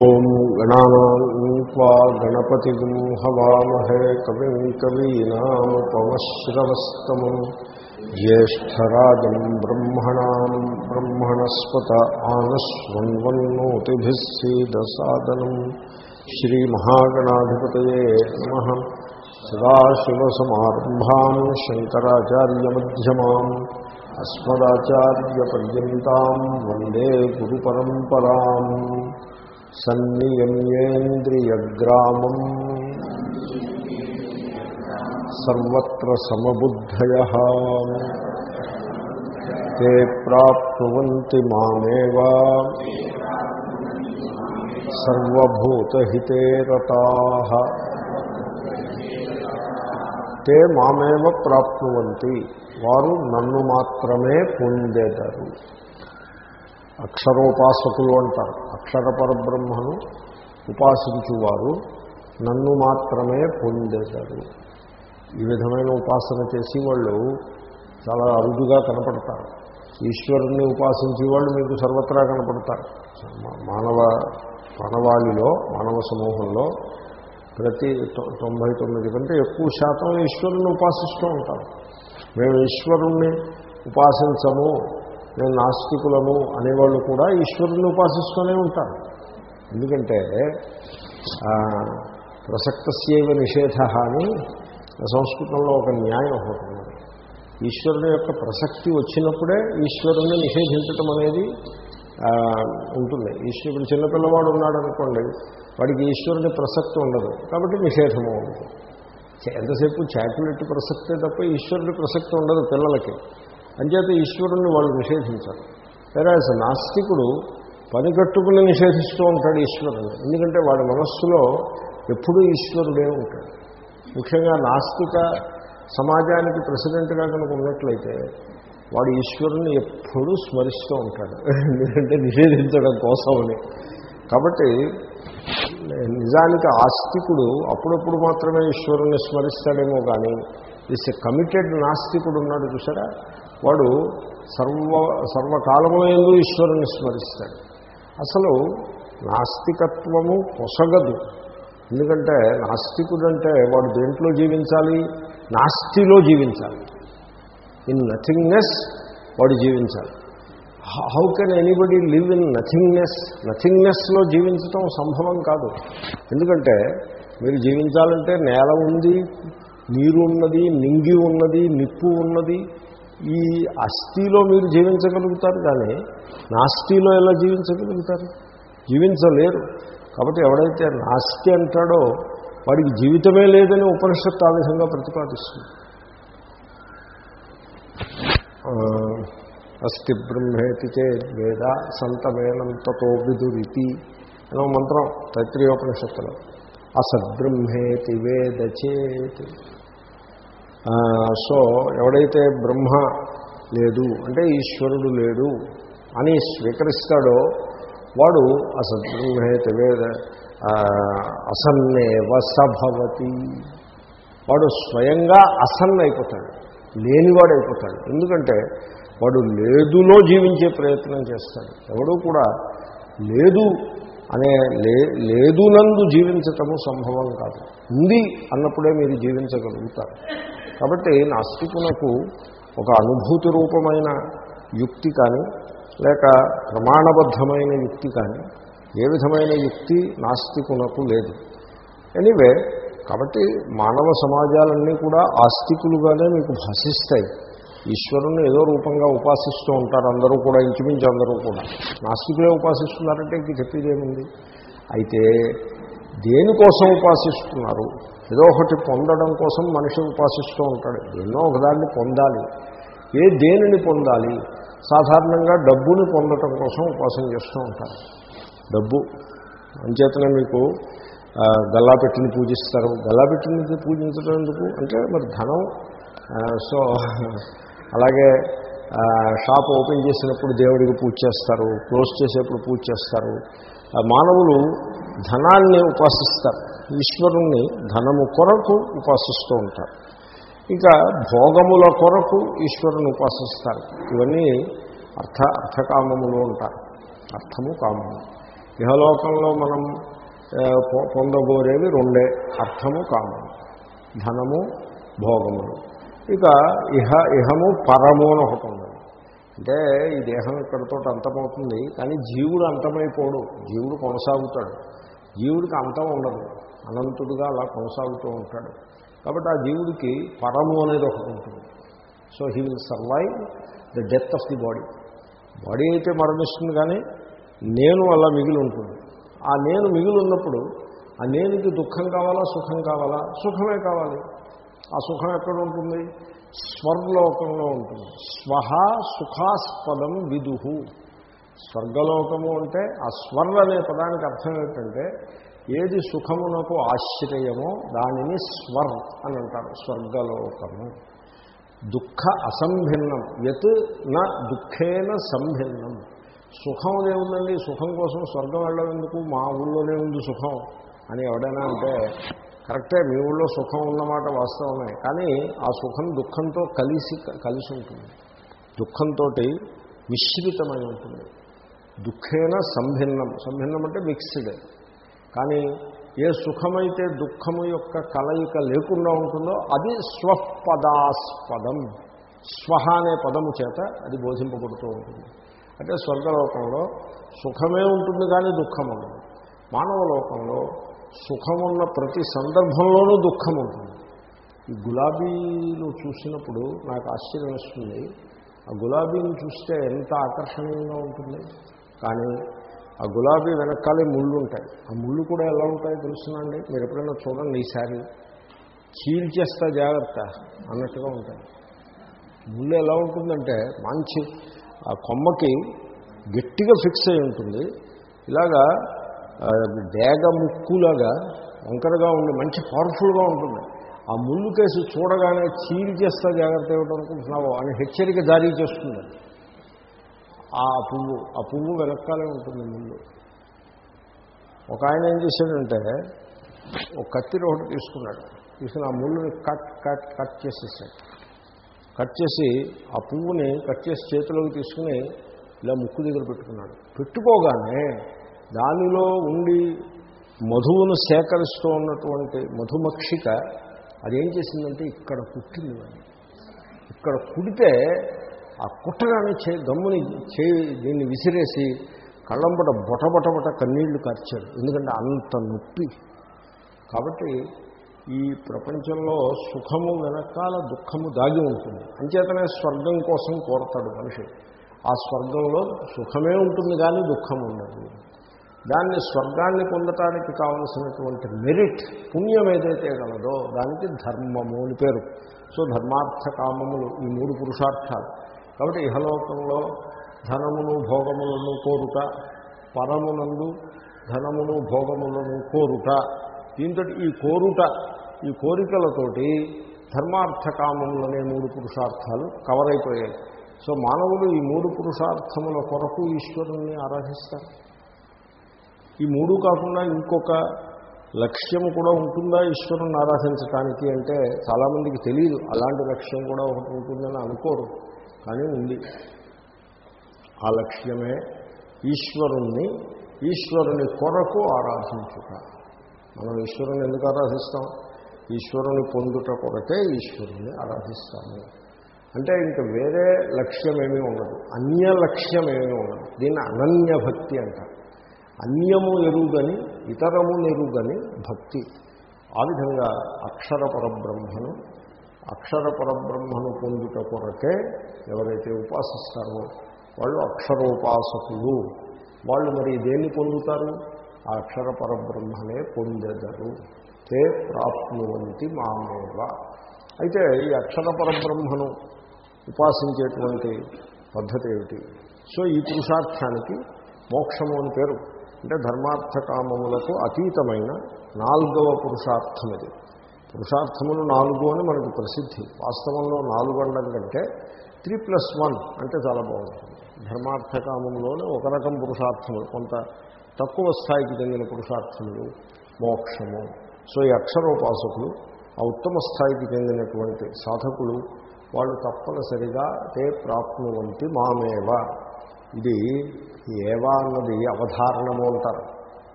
ఓం గణానాన్వా గణపతి హవామహే కవి కవీనాముపమశ్రవస్తమం జ్యేష్టరాజం బ్రహ్మణా బ్రహ్మణస్పత ఆనశ్వన్వన్నోతిభిः శ్రీమహాగణాధిపతాశివసమారంభా శ్రీమహాగణాధిపతయే శంకరాచార్యమ్యమాం అస్మదాచార్యపర్యంతం వందే గురు పరంపరా సన్నియమ్యేంద్రియగ్రామం సర్వత్ర సమబుద్ధయ. తే ప్రాప్నువంతి మామేవ. సర్వభూతహితే రతాః. తే మామేవ ప్రాప్నువంతి. వారు నన్ను మాత్రమే పొందేదారు. అక్షరోపాసకులు అంటారు. అక్షర పరబ్రహ్మను ఉపాసించువారు నన్ను మాత్రమే పొందేశారు. ఈ విధమైన ఉపాసన చేసి వాళ్ళు చాలా అరుదుగా కనపడతారు. ఈశ్వరుణ్ణి ఉపాసించే వాళ్ళు మీకు సర్వత్రా కనపడతారు. మానవ మానవాళిలో మానవ సమూహంలో ప్రతి తొంభై తొమ్మిది కంటే ఎక్కువ శాతం ఈశ్వరుణ్ణి ఉపాసిస్తూ ఉంటారు. మేము ఈశ్వరుణ్ణి ఉపాసించము మేము నాస్తికులము అనేవాళ్ళు కూడా ఈశ్వరుని ఉపాసిస్తూనే ఉంటారు. ఎందుకంటే ప్రసక్తస్యవ నిషేధ అని సంస్కృతంలో ఒక న్యాయం ఒకటి ఈశ్వరుని యొక్క ప్రసక్తి వచ్చినప్పుడే ఈశ్వరుని నిషేధించటం అనేది ఉంటుంది. ఈశ్వరుడు చిన్నపిల్లవాడు ఉన్నాడు అనుకోండి వాడికి ఈశ్వరుని ప్రసక్తి ఉండదు. కాబట్టి నిషేధము ఉంటుంది. ఎంతసేపు చాక్లెట్ ప్రసక్తే తప్ప ఈశ్వరుడి ప్రసక్తి ఉండదు పిల్లలకి. అంచేత ఈశ్వరుణ్ణి వాళ్ళు నిషేధించారు. వేరాజ్ నాస్తికుడు పని కట్టుకుని నిషేధిస్తూ ఉంటాడు ఈశ్వరుని ఎందుకంటే వాడి మనస్సులో ఎప్పుడూ ఈశ్వరుడే ఉంటాడు. ముఖ్యంగా నాస్తిక సమాజానికి ప్రెసిడెంట్గా కనుక ఉన్నట్లయితే వాడు ఈశ్వరుని ఎప్పుడూ స్మరిస్తూ ఉంటాడు. ఎందుకంటే నిషేధించడం కోసమని. కాబట్టి నిజానికి ఆస్తికుడు అప్పుడప్పుడు మాత్రమే ఈశ్వరుని స్మరిస్తాడేమో కానీ ఇస్ కమిటెడ్ నాస్తికుడు ఉన్నాడు చూసారా వాడు సర్వ సర్వకాలములందు ఈశ్వరుని స్మరిస్తాడు. అసలు నాస్తికత్వము పొసగదు. ఎందుకంటే నాస్తికుడంటే వాడు దేంట్లో జీవించాలి? నాస్తిలో జీవించాలి. ఇన్ నథింగ్నెస్ వాడు జీవించాలి. How can anybody live in nothingness? నథింగ్నెస్లో జీవించటం సంభవం కాదు. ఎందుకంటే మీరు జీవించాలంటే నేల ఉంది నీరు ఉన్నది నింగి ఉన్నది నిప్పు ఉన్నది ఈ అస్థిలో మీరు జీవించగలుగుతారు కానీ నాస్తిలో ఎలా జీవించగలుగుతారు? జీవించలేరు. కాబట్టి ఎవడైతే నాస్తి అంటాడో వాడికి జీవితమే లేదని ఉపనిషత్తు ఆ విధంగా ప్రతిపాదిస్తుంది. అస్థి బ్రహ్మేతి చేద్ వేద సంతమేనంతతో విదురితి అనో మంత్రం తైత్రీయోపనిషత్తులో. అసద్బ్రహ్మేతి వేద చేతి సో ఎవడైతే బ్రహ్మ లేదు అంటే ఈశ్వరుడు లేడు అని స్వీకరిస్తాడో వాడు అసద్బ్రహ్మేత వేద అసన్నేవ సభవతి. వాడు స్వయంగా అసన్న అయిపోతాడు లేనివాడు అయిపోతాడు ఎందుకంటే వాడు లేదులో జీవించే ప్రయత్నం చేస్తాడు. ఎవడూ కూడా లేదు అనే లే లేదునందు జీవించటము సంభవం కాదు. ఉంది అన్నప్పుడే మీరు జీవించగలుగుతారు. కాబట్టి నాస్తికునకు ఒక అనుభూతి రూపమైన యుక్తి కానీ లేక ప్రమాణబద్ధమైన యుక్తి కానీ ఏ విధమైన యుక్తి నాస్తికునకు లేదు. ఎనీవే కాబట్టి మానవ సమాజాలన్నీ కూడా ఆస్తికులుగానే మీకు భాషిస్తాయి. ఈశ్వరుని ఏదో రూపంగా ఉపాసిస్తూ ఉంటారు అందరూ కూడా ఇంచుమించు అందరూ కూడా. నాస్తికులే ఉపాసిస్తున్నారంటే ఇంక చెప్పేదేముంది? అయితే దేనికోసం ఉపాసిస్తున్నారు? ఏదో ఒకటి పొందడం కోసం మనిషి ఉపాసిస్తూ ఉంటాడు. ఎన్నో ఒకదాన్ని పొందాలి. ఏ దేనిని పొందాలి? సాధారణంగా డబ్బుని పొందటం కోసం ఉపాసన చేస్తూ ఉంటారు. డబ్బు. అంచేతనే మీకు గల్లాపెట్టిని పూజిస్తారు. గల్లాపెట్టిని పూజించడం ఎందుకు? అంటే మరి ధనం. సో అలాగే షాప్ ఓపెన్ చేసినప్పుడు దేవుడికి పూజ చేస్తారు. క్లోజ్ చేసేప్పుడు పూజ చేస్తారు. మానవులు ధనాన్ని ఉపాసిస్తారు. ఈశ్వరుణ్ణి ధనము కొరకు ఉపాసిస్తూ ఉంటారు. ఇక భోగముల కొరకు ఈశ్వరుని ఉపాసిస్తారు. ఇవన్నీ అర్థ అర్థకామములు ఉంటారు అర్థము కామము. ఇహలోకంలో మనం పొందబోరేవి రెండే. అర్థము కామము. ధనము భోగములు. ఇక ఇహ ఇహము పరము అని ఒకటి ఉన్నది అంటే ఈ దేహం ఇక్కడితో అంతమవుతుంది కానీ జీవుడు అంతమైపోడు. జీవుడు కొనసాగుతాడు. జీవుడికి అంతం ఉండదు. అనంతుడుగా అలా కొనసాగుతూ ఉంటాడు. కాబట్టి ఆ జీవుడికి పరము అనేది ఒకటి ఉంటుంది. So he will survive the death of the body. Body అయితే మరణిస్తుంది కానీ నేను అలా మిగిలి ఉంటుంది. ఆ నేను మిగిలి ఉన్నప్పుడు ఆ నేనుకి దుఃఖం కావాలా సుఖం కావాలా? సుఖమే కావాలి. ఆ సుఖం ఎక్కడ ఉంటుంది? స్వర్లోకంలో ఉంటుంది. స్వహ సుఖాస్పదం విదుహు స్వర్గలోకము అంటే ఆ స్వర్ అనే పదానికి అర్థం ఏంటంటే ఏది సుఖమునకు ఆశ్రయమో దానిని స్వర్ అని అంటారు స్వర్గలోకము. దుఃఖ అసంభిన్నం యత్ నా దుఃఖేన సంభిన్నం. సుఖం ఏముందండి? సుఖం కోసం స్వర్గం వెళ్ళడం ఎందుకు? మా ఊళ్ళోనే ఉంది సుఖం అని ఎవడైనా అంటే కరెక్టే మీ ఊళ్ళో సుఖం ఉన్నమాట వాస్తవమే కానీ ఆ సుఖం దుఃఖంతో కలిసి కలిసి ఉంటుంది. దుఃఖంతో మిశ్రితమై ఉంటుంది. దుఃఖేన సంభిన్నం. సంభిన్నం అంటే మిక్స్డ్ కానీ ఏ సుఖమైతే దుఃఖము యొక్క కలయిక లేకుండా ఉంటుందో అది స్వపదాస్పదం. స్వహ అనే పదము చేత అది బోధింపబడుతూ ఉంటుంది. అంటే స్వర్గలోకంలో సుఖమే ఉంటుంది కానీ దుఃఖం ఉండదు. మానవ లోకంలో సుఖమున్న ప్రతి సందర్భంలోనూ దుఃఖం ఉంటుంది. ఈ గులాబీను చూసినప్పుడు నాకు ఆశ్చర్యం వస్తుంది. ఆ గులాబీని చూస్తే ఎంత ఆకర్షణీయంగా ఉంటుంది. కానీ ఆ గులాబీ వెనకాలే ముళ్ళు ఉంటాయి. ఆ ముళ్ళు కూడా ఎలా ఉంటాయో తెలుసునండి మీరు ఎప్పుడైనా చూడండి ఈసారి చీల్చేస్తా జాగ్రత్త అన్నట్టుగా ఉంటాయి. ముళ్ళు ఎలా ఉంటుందంటే మంచి ఆ కొమ్మకి గట్టిగా ఫిక్స్ అయి ఉంటుంది. ఇలాగా డేగ ముక్కులాగా వంకరగా ఉండి మంచి పవర్ఫుల్గా ఉంటుంది. ఆ ముళ్ళు కేసు చూడగానే చీల్ చేస్తా జాగ్రత్త ఏమిటనుకుంటున్నావో అని హెచ్చరిక జారీ చేస్తుంది ఆ పువ్వు ఆ పువ్వు వెనకాలే ఉంటుంది ముందు. ఒక ఆయన ఏం చేశాడంటే ఒక కత్తి ఒకటి తీసుకున్నాడు. తీసుకుని ఆ ముళ్ళుని కట్ కట్ కట్ చేసేసాడు. కట్ చేసి ఆ పువ్వుని కట్ చేసి చేతిలోకి తీసుకుని ఇలా ముక్కు దగ్గర పెట్టుకున్నాడు. పెట్టుకోగానే దానిలో ఉండి మధువును సేకరిస్తూ ఉన్నటువంటి మధుమక్షిక అదేం చేసిందంటే ఇక్కడ కుట్టింది ఇక్కడ కుడితే ఆ కుట్టగానే చే గమ్ముని చే దీన్ని విసిరేసి కళ్ళంబట బొటబొటబొట కన్నీళ్ళు కార్చాడు ఎందుకంటే అంత నొప్పి. కాబట్టి ఈ ప్రపంచంలో సుఖము వెనకాల దుఃఖము దాగి ఉంటుంది. అంచేతనే స్వర్గం కోసం కోరతాడు మనిషి. ఆ స్వర్గంలో సుఖమే ఉంటుంది కానీ దుఃఖం ఉండదు. దాన్ని స్వర్గాన్ని పొందటానికి కావలసినటువంటి మెరిట్ పుణ్యం ఏదైతే గలదో దానికి ధర్మము అని పేరు. సో ధర్మార్థ కామములు ఈ మూడు పురుషార్థాలు. కాబట్టి ఇహలోకంలో ధనమును భోగములను కోరుట పరమునందు ధనమును భోగములను కోరుట దీంతో ఈ కోరుట ఈ కోరికలతోటి ధర్మార్థకామములనే మూడు పురుషార్థాలు కవర్ అయిపోయాయి. సో మానవులు ఈ మూడు పురుషార్థముల కొరకు ఈశ్వరుణ్ణి ఆరాధిస్తారు. ఈ మూడు కాకుండా ఇంకొక లక్ష్యం కూడా ఉంటుందా ఈశ్వరుని ఆరాధించటానికి అంటే చాలామందికి తెలియదు అలాంటి లక్ష్యం కూడా ఒకటి ఉంటుందని అనుకోరు. కానీ ఉంది. ఆ లక్ష్యమే ఈశ్వరుణ్ణి ఈశ్వరుని కొరకు ఆరాధించుట. మనం ఈశ్వరుని ఎందుకు ఆరాధిస్తాం? ఈశ్వరుని పొందుట కొరకే ఈశ్వరుని ఆరాధిస్తాము. అంటే ఇంక వేరే లక్ష్యం ఏమీ ఉండదు. అన్య లక్ష్యం ఏమీ ఉండదు. దీన్ని అనన్య భక్తి అంట అన్యము ఎరుగని ఇతరము ఎరుగని భక్తి. ఆ విధంగా అక్షర పరబ్రహ్మను అక్షర పరబ్రహ్మను పొందుట కొరకే ఎవరైతే ఉపాసిస్తారో వాళ్ళు అక్షరోపాసకులు వాళ్ళు మరి దేన్ని పొందుతారు? ఆ అక్షర పరబ్రహ్మనే పొందెదరు. తే ప్రాప్నువంతి మామేవ. అయితే ఈ అక్షర పరబ్రహ్మను ఉపాసించేటువంటి పద్ధతి ఏమిటి? సో ఈ పురుషార్థానికి మోక్షము అని పేరు. అంటే ధర్మార్థ కామములకు అతీతమైన నాలుగవ పురుషార్థం ఇది. పురుషార్థములు నాలుగు అని మనకు ప్రసిద్ధి. వాస్తవంలో నాలుగు అనడం కంటే త్రీ ప్లస్ వన్ అంటే చాలా బాగుంటుంది. ధర్మార్థకామంలోనే ఒక రకం పురుషార్థములు కొంత తక్కువ స్థాయికి చెందిన పురుషార్థములు మోక్షము. సో ఈ అక్షరోపాసకులు ఆ ఉత్తమ స్థాయికి చెందినటువంటి సాధకులు వాళ్ళు తప్పనిసరిగా తే ప్రాప్నువంతి మామేవ. ఇది ఏవా అన్నది అవధారణము అంటారు.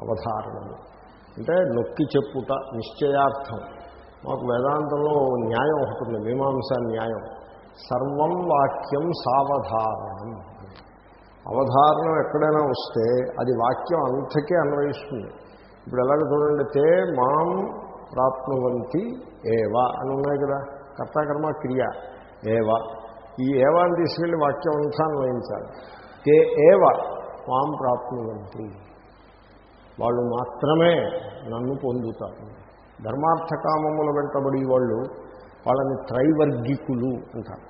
అవధారణము. అంటే నొక్కి చెప్పుట నిశ్చయార్థం. మాకు వేదాంతంలో న్యాయం ఒకటి ఉంది మీమాంస న్యాయం. సర్వం వాక్యం సావధారణం. అవధారణం ఎక్కడైనా వస్తే అది వాక్యం అంతకే అన్వయిస్తుంది. ఇప్పుడు ఎలాగ చూడండి తే మాం ప్రాప్నువంతి ఏవా అని ఉన్నాయి కదా కర్తాకర్మ క్రియ. ఏవా. ఈ ఏవాని తీసుకెళ్ళి వాక్యం అంతా అన్వయించాలి. తే ఏవ మాం ప్రాప్నువంతి. వాళ్ళు మాత్రమే నన్ను పొందుతారు. ధర్మార్థకామముల వెంటబడి వాళ్ళు వాళ్ళని త్రైవర్గికులు అంటారు.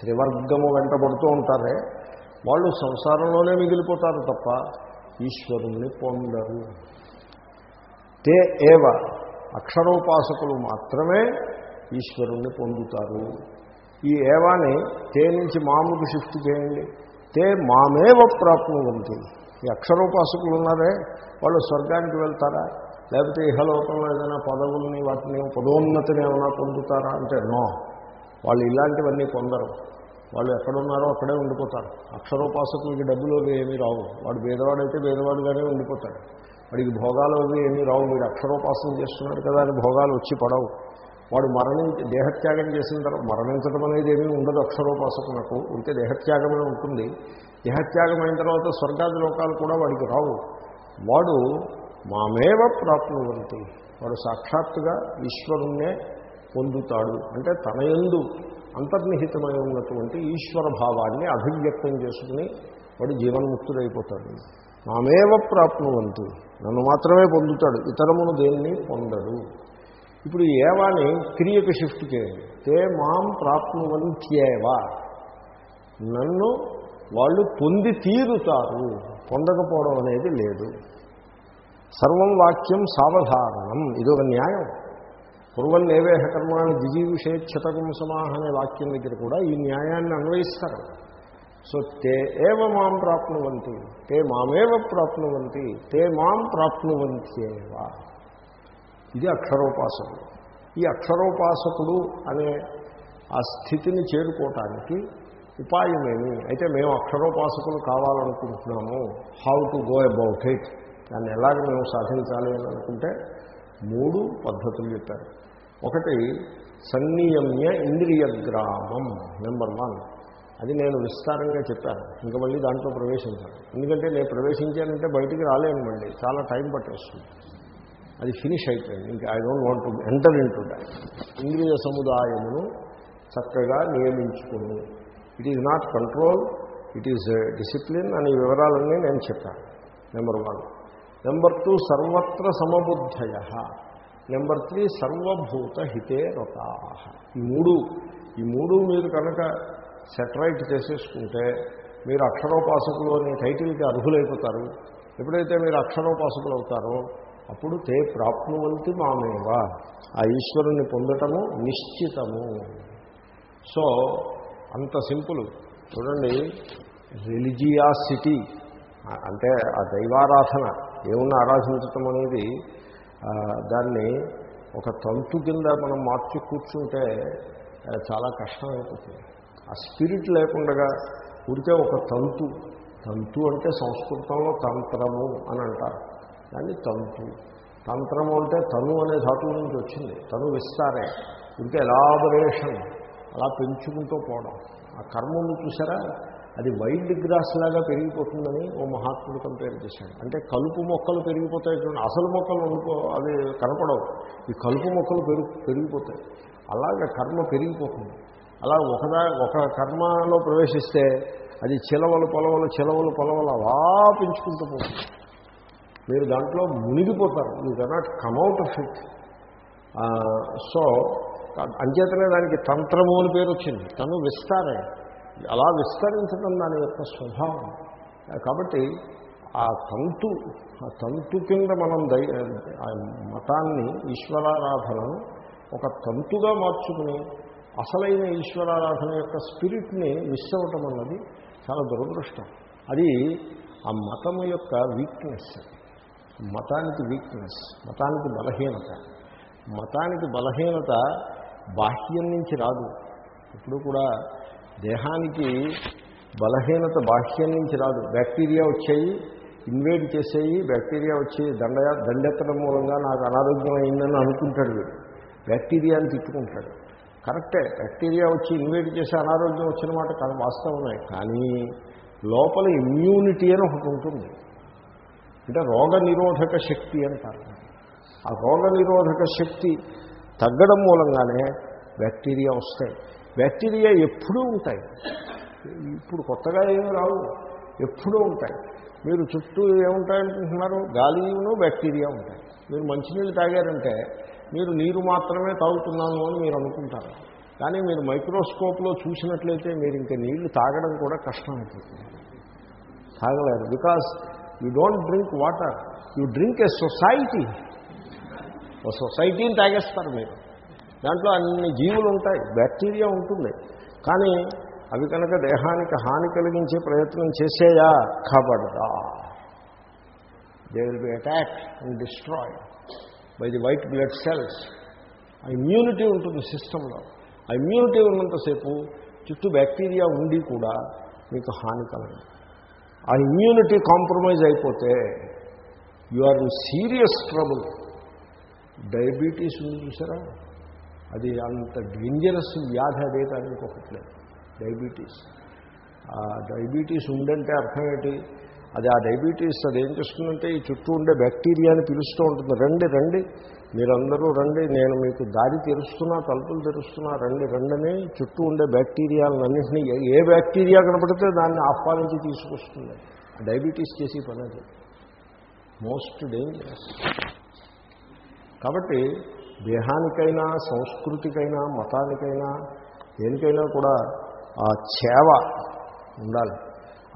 త్రివర్గము వెంటబడుతూ ఉంటారే వాళ్ళు సంసారంలోనే మిగిలిపోతారు తప్ప ఈశ్వరుణ్ణి పొందరు. తే ఏవ అక్షరోపాసకులు మాత్రమే ఈశ్వరుణ్ణి పొందుతారు. ఈ ఏవాని తే నుంచి మామూలు షిఫ్ట్ చేయండి. తే మామేవ ప్రాప్నువంతి. ఈ అక్షరోపాసకులు ఉన్నారే వాళ్ళు స్వర్గానికి వెళ్తారా? లేకపోతే ఇహలోకంలో ఏదైనా పదవుల్ని వాటిని పదోన్నతిని ఏమైనా పొందుతారా అంటే నో. వాళ్ళు ఇలాంటివన్నీ పొందరు. వాళ్ళు ఎక్కడున్నారో అక్కడే ఉండిపోతారు. అక్షరోపాసకులకి డబ్బులు అవి ఏమీ రావు. వాడు భేదవాడైతే భేదవాడుగానే ఉండిపోతాడు. వాడికి భోగాలు అవి ఏమీ రావు. వీడు అక్షరోపాసన చేస్తున్నాడు కదా అని భోగాలు వచ్చి పడవు. వాడు మరణించి దేహత్యాగం చేసిన తర్వాత మరణించడం అనేది ఏమీ ఉండదు అక్షరోపాసకులకు. ఉంటే దేహత్యాగమే ఉంటుంది. దేహత్యాగం అయిన తర్వాత స్వర్గాది లోకాలు కూడా వాడికి రావు. వాడు మామేవ ప్రాప్నువంతి. వాడు సాక్షాత్తుగా ఈశ్వరుణ్ణే పొందుతాడు. అంటే తన యందు అంతర్నిహితమై ఉన్నటువంటి ఈశ్వర భావాన్ని అభివ్యక్తం చేసుకుని వాడు జీవన్ముక్తుడైపోతాడు. మామేవ ప్రాప్నువంతి. నన్ను మాత్రమే పొందుతాడు. ఇతరమును దేన్ని పొందడు. ఇప్పుడు ఏవాని క్రియకు షిఫ్ట్ చేయండి తే మాం ప్రాప్నువంత్యేవా. నన్ను వాళ్ళు పొంది తీరుతారు. పొందకపోవడం అనేది లేదు. సర్వం వాక్యం సావధారణం ఇదొక న్యాయం. పూర్వం నేవేహ కర్మాన్ని దిజీవిషేక్షతకం సమాహ అనే వాక్యం దగ్గర కూడా ఈ న్యాయాన్ని అన్వయిస్తారు. సో తే ఏవ మాం ప్రాప్నువంతి తే మామేవ ప్రాప్నువంతి తే మాం ప్రాప్నువంత్యేవా. ఇది అక్షరోపాసకుడు. ఈ అక్షరోపాసకుడు అనే ఆ స్థితిని చేరుకోవటానికి ఉపాయమేమి? అయితే మేము అక్షరోపాసకులు కావాలనుకుంటున్నాము. How to go about it దాన్ని ఎలాగ మేము సాధించాలి అని అనుకుంటే మూడు పద్ధతులు చెప్పారు. ఒకటి సన్నియమ్య ఇంద్రియగ్రామం నెంబర్ వన్. అది నేను విస్తారంగా చెప్పాను. ఇంకా మళ్ళీ దాంట్లో ప్రవేశించాను. ఎందుకంటే నేను ప్రవేశించానంటే బయటికి రాలేను మళ్ళీ. చాలా టైం పట్టేస్తుంది. అది ఫినిష్ అయిపోయింది. ఇంకా I don't want to enter in to that. ఇంద్రియ సముదాయమును చక్కగా నియమించుకుని it is not control it is discipline అనే వివరాలన్నీ నేను చెప్పాను. Number one. నెంబర్ టూ సర్వత్ర సమబుద్ధయ. నెంబర్ త్రీ సర్వభూత హితే రతా ఈ మూడు ఈ మూడు మీరు కనుక సెటరైట్ చేసేసుకుంటే మీరు అక్షరోపాసకులు అనే టైటిల్కి అర్హులైపోతారు. ఎప్పుడైతే మీరు అక్షరోపాసకులు అవుతారో అప్పుడు తే ప్రాప్నువంతి మామేవా. ఆ ఈశ్వరుణ్ణి పొందటము నిశ్చితము. సో అంత సింపుల్. చూడండి రిలిజియాసిటీ అంటే ఆ దైవారాధన. దేవుణ్ణి ఆరాధించటం అనేది దాన్ని ఒక తంతు కింద మనం మార్చి కూర్చుంటే చాలా కష్టం ఆ స్పిరిట్ లేకుండా ఉడితే ఒక తంతు తంతు అంటే సంస్కృతంలో తంత్రము అని అంటారు. దాన్ని తంతు. తంత్రము అంటే తను అనే ధాతువు నుంచి వచ్చింది. తను విస్తారే. ఇంకా ఎలాబరేషన్ అలా పెంచుకుంటూ పోవడం. ఆ కర్మను చూసారా? అది వైల్డ్ గ్రాస్ లాగా పెరిగిపోతుందని ఓ మహాత్ముడు కంపేర్ చేశాడు. అంటే కలుపు మొక్కలు పెరిగిపోతాయి చూడండి. అసలు మొక్కలు ఉండిపో అవి కనపడవు. ఈ కలుపు మొక్కలు పెరుగు పెరిగిపోతాయి. అలాగే కర్మ పెరిగిపోతుంది. అలా ఒకదా ఒక కర్మలో ప్రవేశిస్తే అది చిలవలు పొలవలు చిలవలు పొలవలు అలా పెంచుకుంటూ పోతుంది. మీరు దాంట్లో మునిగిపోతారు. You cannot come out of it so అంచేతనే దానికి తంత్రము అని పేరు వచ్చింది. తను విస్తారే అలా విస్తరించడం దాని యొక్క స్వభావం. కాబట్టి ఆ తంతు ఆ తంతు కింద మనం దై ఆ మతాన్ని ఈశ్వరారాధనను ఒక తంతుగా మార్చుకుని అసలైన ఈశ్వరారాధన యొక్క స్పిరిట్ని మిస్ అవ్వటం అన్నది చాలా దురదృష్టం. అది ఆ మతం యొక్క వీక్నెస్ మతానికి వీక్నెస్ మతానికి బలహీనత. మతానికి బలహీనత బాహ్యం నుంచి రాదు. ఇప్పుడు కూడా దేహానికి బలహీనత బాహ్యం నుంచి రాదు. బ్యాక్టీరియా వచ్చాయి ఇన్వేట్ చేసేయి బ్యాక్టీరియా వచ్చి దండ దండెత్తడం మూలంగా నాకు అనారోగ్యం అయిందని అనుకుంటాడు వీడు. బ్యాక్టీరియాని తిట్టుకుంటాడు. కరెక్టే బ్యాక్టీరియా వచ్చి ఇన్వేట్ చేసి అనారోగ్యం వచ్చిన మాట కానీ వాస్తవమే. కానీ లోపల ఇమ్యూనిటీ అని ఒకటి ఉంటుంది. అంటే రోగ నిరోధక శక్తి అంటారు ఆ రోగ నిరోధక శక్తి తగ్గడం మూలంగానే బ్యాక్టీరియా వస్తాయి. బ్యాక్టీరియా ఎప్పుడూ ఉంటాయి. ఇప్పుడు కొత్తగా ఏమి రావు. ఎప్పుడూ ఉంటాయి. మీరు చుట్టూ ఏముంటాయనుకుంటున్నారు? గాలిను బ్యాక్టీరియా ఉంటాయి. మీరు మంచినీళ్ళు తాగారంటే మీరు నీరు మాత్రమే తాగుతున్నాను అని మీరు అనుకుంటారు. కానీ మీరు మైక్రోస్కోప్లో చూసినట్లయితే మీరు ఇంకా నీళ్ళు తాగడం కూడా కష్టం అయిపోతుంది. తాగలేరు. Because you don't drink water you drink a society ఓ సొసైటీని తాగేస్తారు మీరు. దాంట్లో అన్ని జీవులు ఉంటాయి బ్యాక్టీరియా ఉంటుంది. కానీ అవి కనుక దేహానికి హాని కలిగించే ప్రయత్నం చేసేయా? కబడదా they will be attack and destroy by the white blood cells ఆ ఇమ్యూనిటీ ఉంటుంది సిస్టంలో. ఆ ఇమ్యూనిటీ ఉన్నంతసేపు చుట్టూ బ్యాక్టీరియా ఉండి కూడా మీకు హాని కలగదు. ఆ ఇమ్యూనిటీ కాంప్రమైజ్ అయిపోతే you are in serious trouble diabetes ఉంది చూసారా? అది అంత డేంజరస్ వ్యాధి అదే కానీ ఇంకొకట్లేదు డయాబెటీస్. ఆ డయాబెటీస్ ఉందంటే అర్థం ఏంటి? అది ఆ డయాబెటీస్ అది ఏం చేస్తుందంటే ఈ చుట్టూ ఉండే బ్యాక్టీరియాని పిలుస్తూ ఉంటుంది. రండి రండి. మీరందరూ రండి. నేను మీకు దారి తెరుస్తున్నా తలుపులు తెరుస్తున్నా రండి రండని చుట్టూ ఉండే బ్యాక్టీరియాలన్నింటినీ ఏ- ఏ బ్యాక్టీరియా కనపడితే దాన్ని ఆహ్వానించి తీసుకొస్తుంది. డయాబెటీస్ చేసి పని అది. మోస్ట్ డేంజరస్ కాబట్టి దేహానికైనా సంస్కృతికైనా మతానికైనా దేనికైనా కూడా ఆ చేవ ఉండాలి.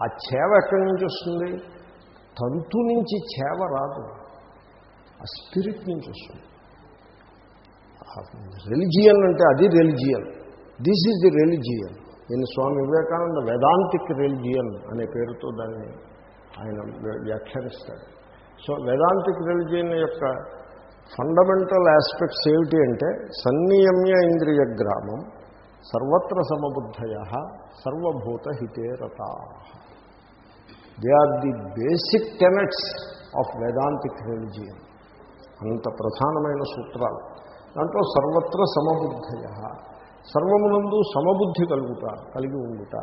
ఆ చేవ ఎక్కడి నుంచి వస్తుంది? తంతు నుంచి చేవ రాదు. ఆ స్పిరిట్ నుంచి వస్తుంది. రిలిజియన్ అంటే అది religion. This is the religion. నేను స్వామి వివేకానంద వేదాంతిక్ రిలిజియన్ అనే పేరుతో దాన్ని ఆయన వ్యాఖ్యానిస్తాడు. సో వేదాంతిక్ రిలిజియన్ యొక్క ఫండమెంటల్ ఆస్పెక్ట్స్ ఏమిటి అంటే సన్నియమ్య ఇంద్రియ గ్రామం సర్వత్ర సమబుద్ధయ సర్వభూత హితేరత. They are the basic tenets of Vedantic religion అంత ప్రధానమైన సూత్రాలు. దాంట్లో సర్వత్ర సమబుద్ధయ సర్వమునందు సమబుద్ధి కలుగుట కలిగి ఉండుట.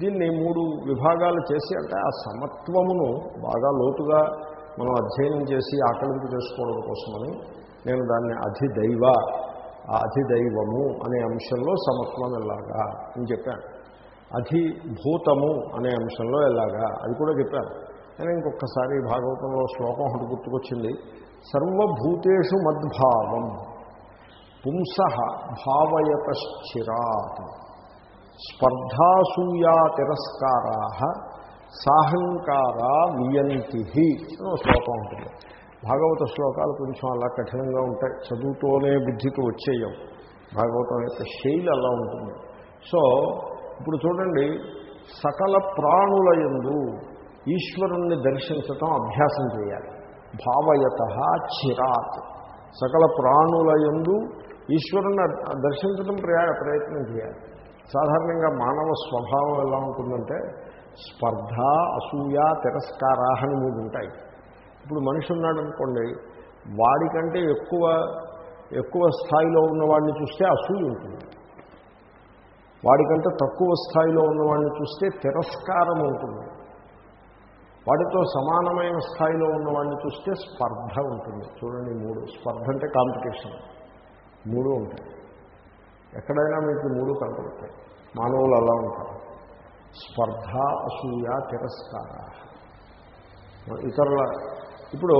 దీన్ని మూడు విభాగాలు చేసి అంటే ఆ సమత్వమును బాగా లోతుగా మనం అధ్యయనం చేసి ఆకలింపు చేసుకోవడం కోసమని నేను దాన్ని అధిదైవ ఆ అధిదైవము అనే అంశంలో సమత్వం ఎలాగా అని చెప్పాను. అధిభూతము అనే అంశంలో ఎలాగా అది కూడా చెప్పాను. నేను ఇంకొకసారి భాగవతంలో శ్లోకం ఒకటి గుర్తుకొచ్చింది. సర్వభూతేషు మద్భావం పుంస భావయతశ్చిరాత్ స్పర్ధాసూయా తిరస్కారా సాహంకారా వియంతి అని ఒక శ్లోకం ఉంటుంది. భాగవత శ్లోకాలు కొంచెం అలా కఠినంగా ఉంటాయి. చదువుతోనే బుద్ధికి వచ్చేయం. భాగవతం యొక్క శైలి అలా ఉంటుంది. సో ఇప్పుడు చూడండి సకల ప్రాణుల యందు ఈశ్వరుణ్ణి దర్శించటం అభ్యాసం చేయాలి. భావయత చిరాత్. సకల ప్రాణుల యందు ఈశ్వరుణ్ణి దర్శించడం ప్రయా ప్రయత్నం చేయాలి. సాధారణంగా మానవ స్వభావం ఎలా ఉంటుందంటే స్పర్ధ అసూయ తిరస్కారాహని మూడు ఉంటాయి. ఇప్పుడు మనిషి ఉన్నాడు అనుకోండి వాడికంటే ఎక్కువ ఎక్కువ స్థాయిలో ఉన్నవాడిని చూస్తే అసూయ ఉంటుంది. వాడికంటే తక్కువ స్థాయిలో ఉన్నవాడిని చూస్తే తిరస్కారం ఉంటుంది. వాడితో సమానమైన స్థాయిలో ఉన్నవాడిని చూస్తే స్పర్ధ ఉంటుంది. చూడండి మూడు. స్పర్ధ అంటే కాంపిటీషన్. మూడు ఉంటాయి. ఎక్కడైనా మీకు మూడు కనపడతాయి. మానవులు అలా ఉంటారు. స్పర్ధ అసూయ తిరస్కార. ఇతరుల ఇప్పుడు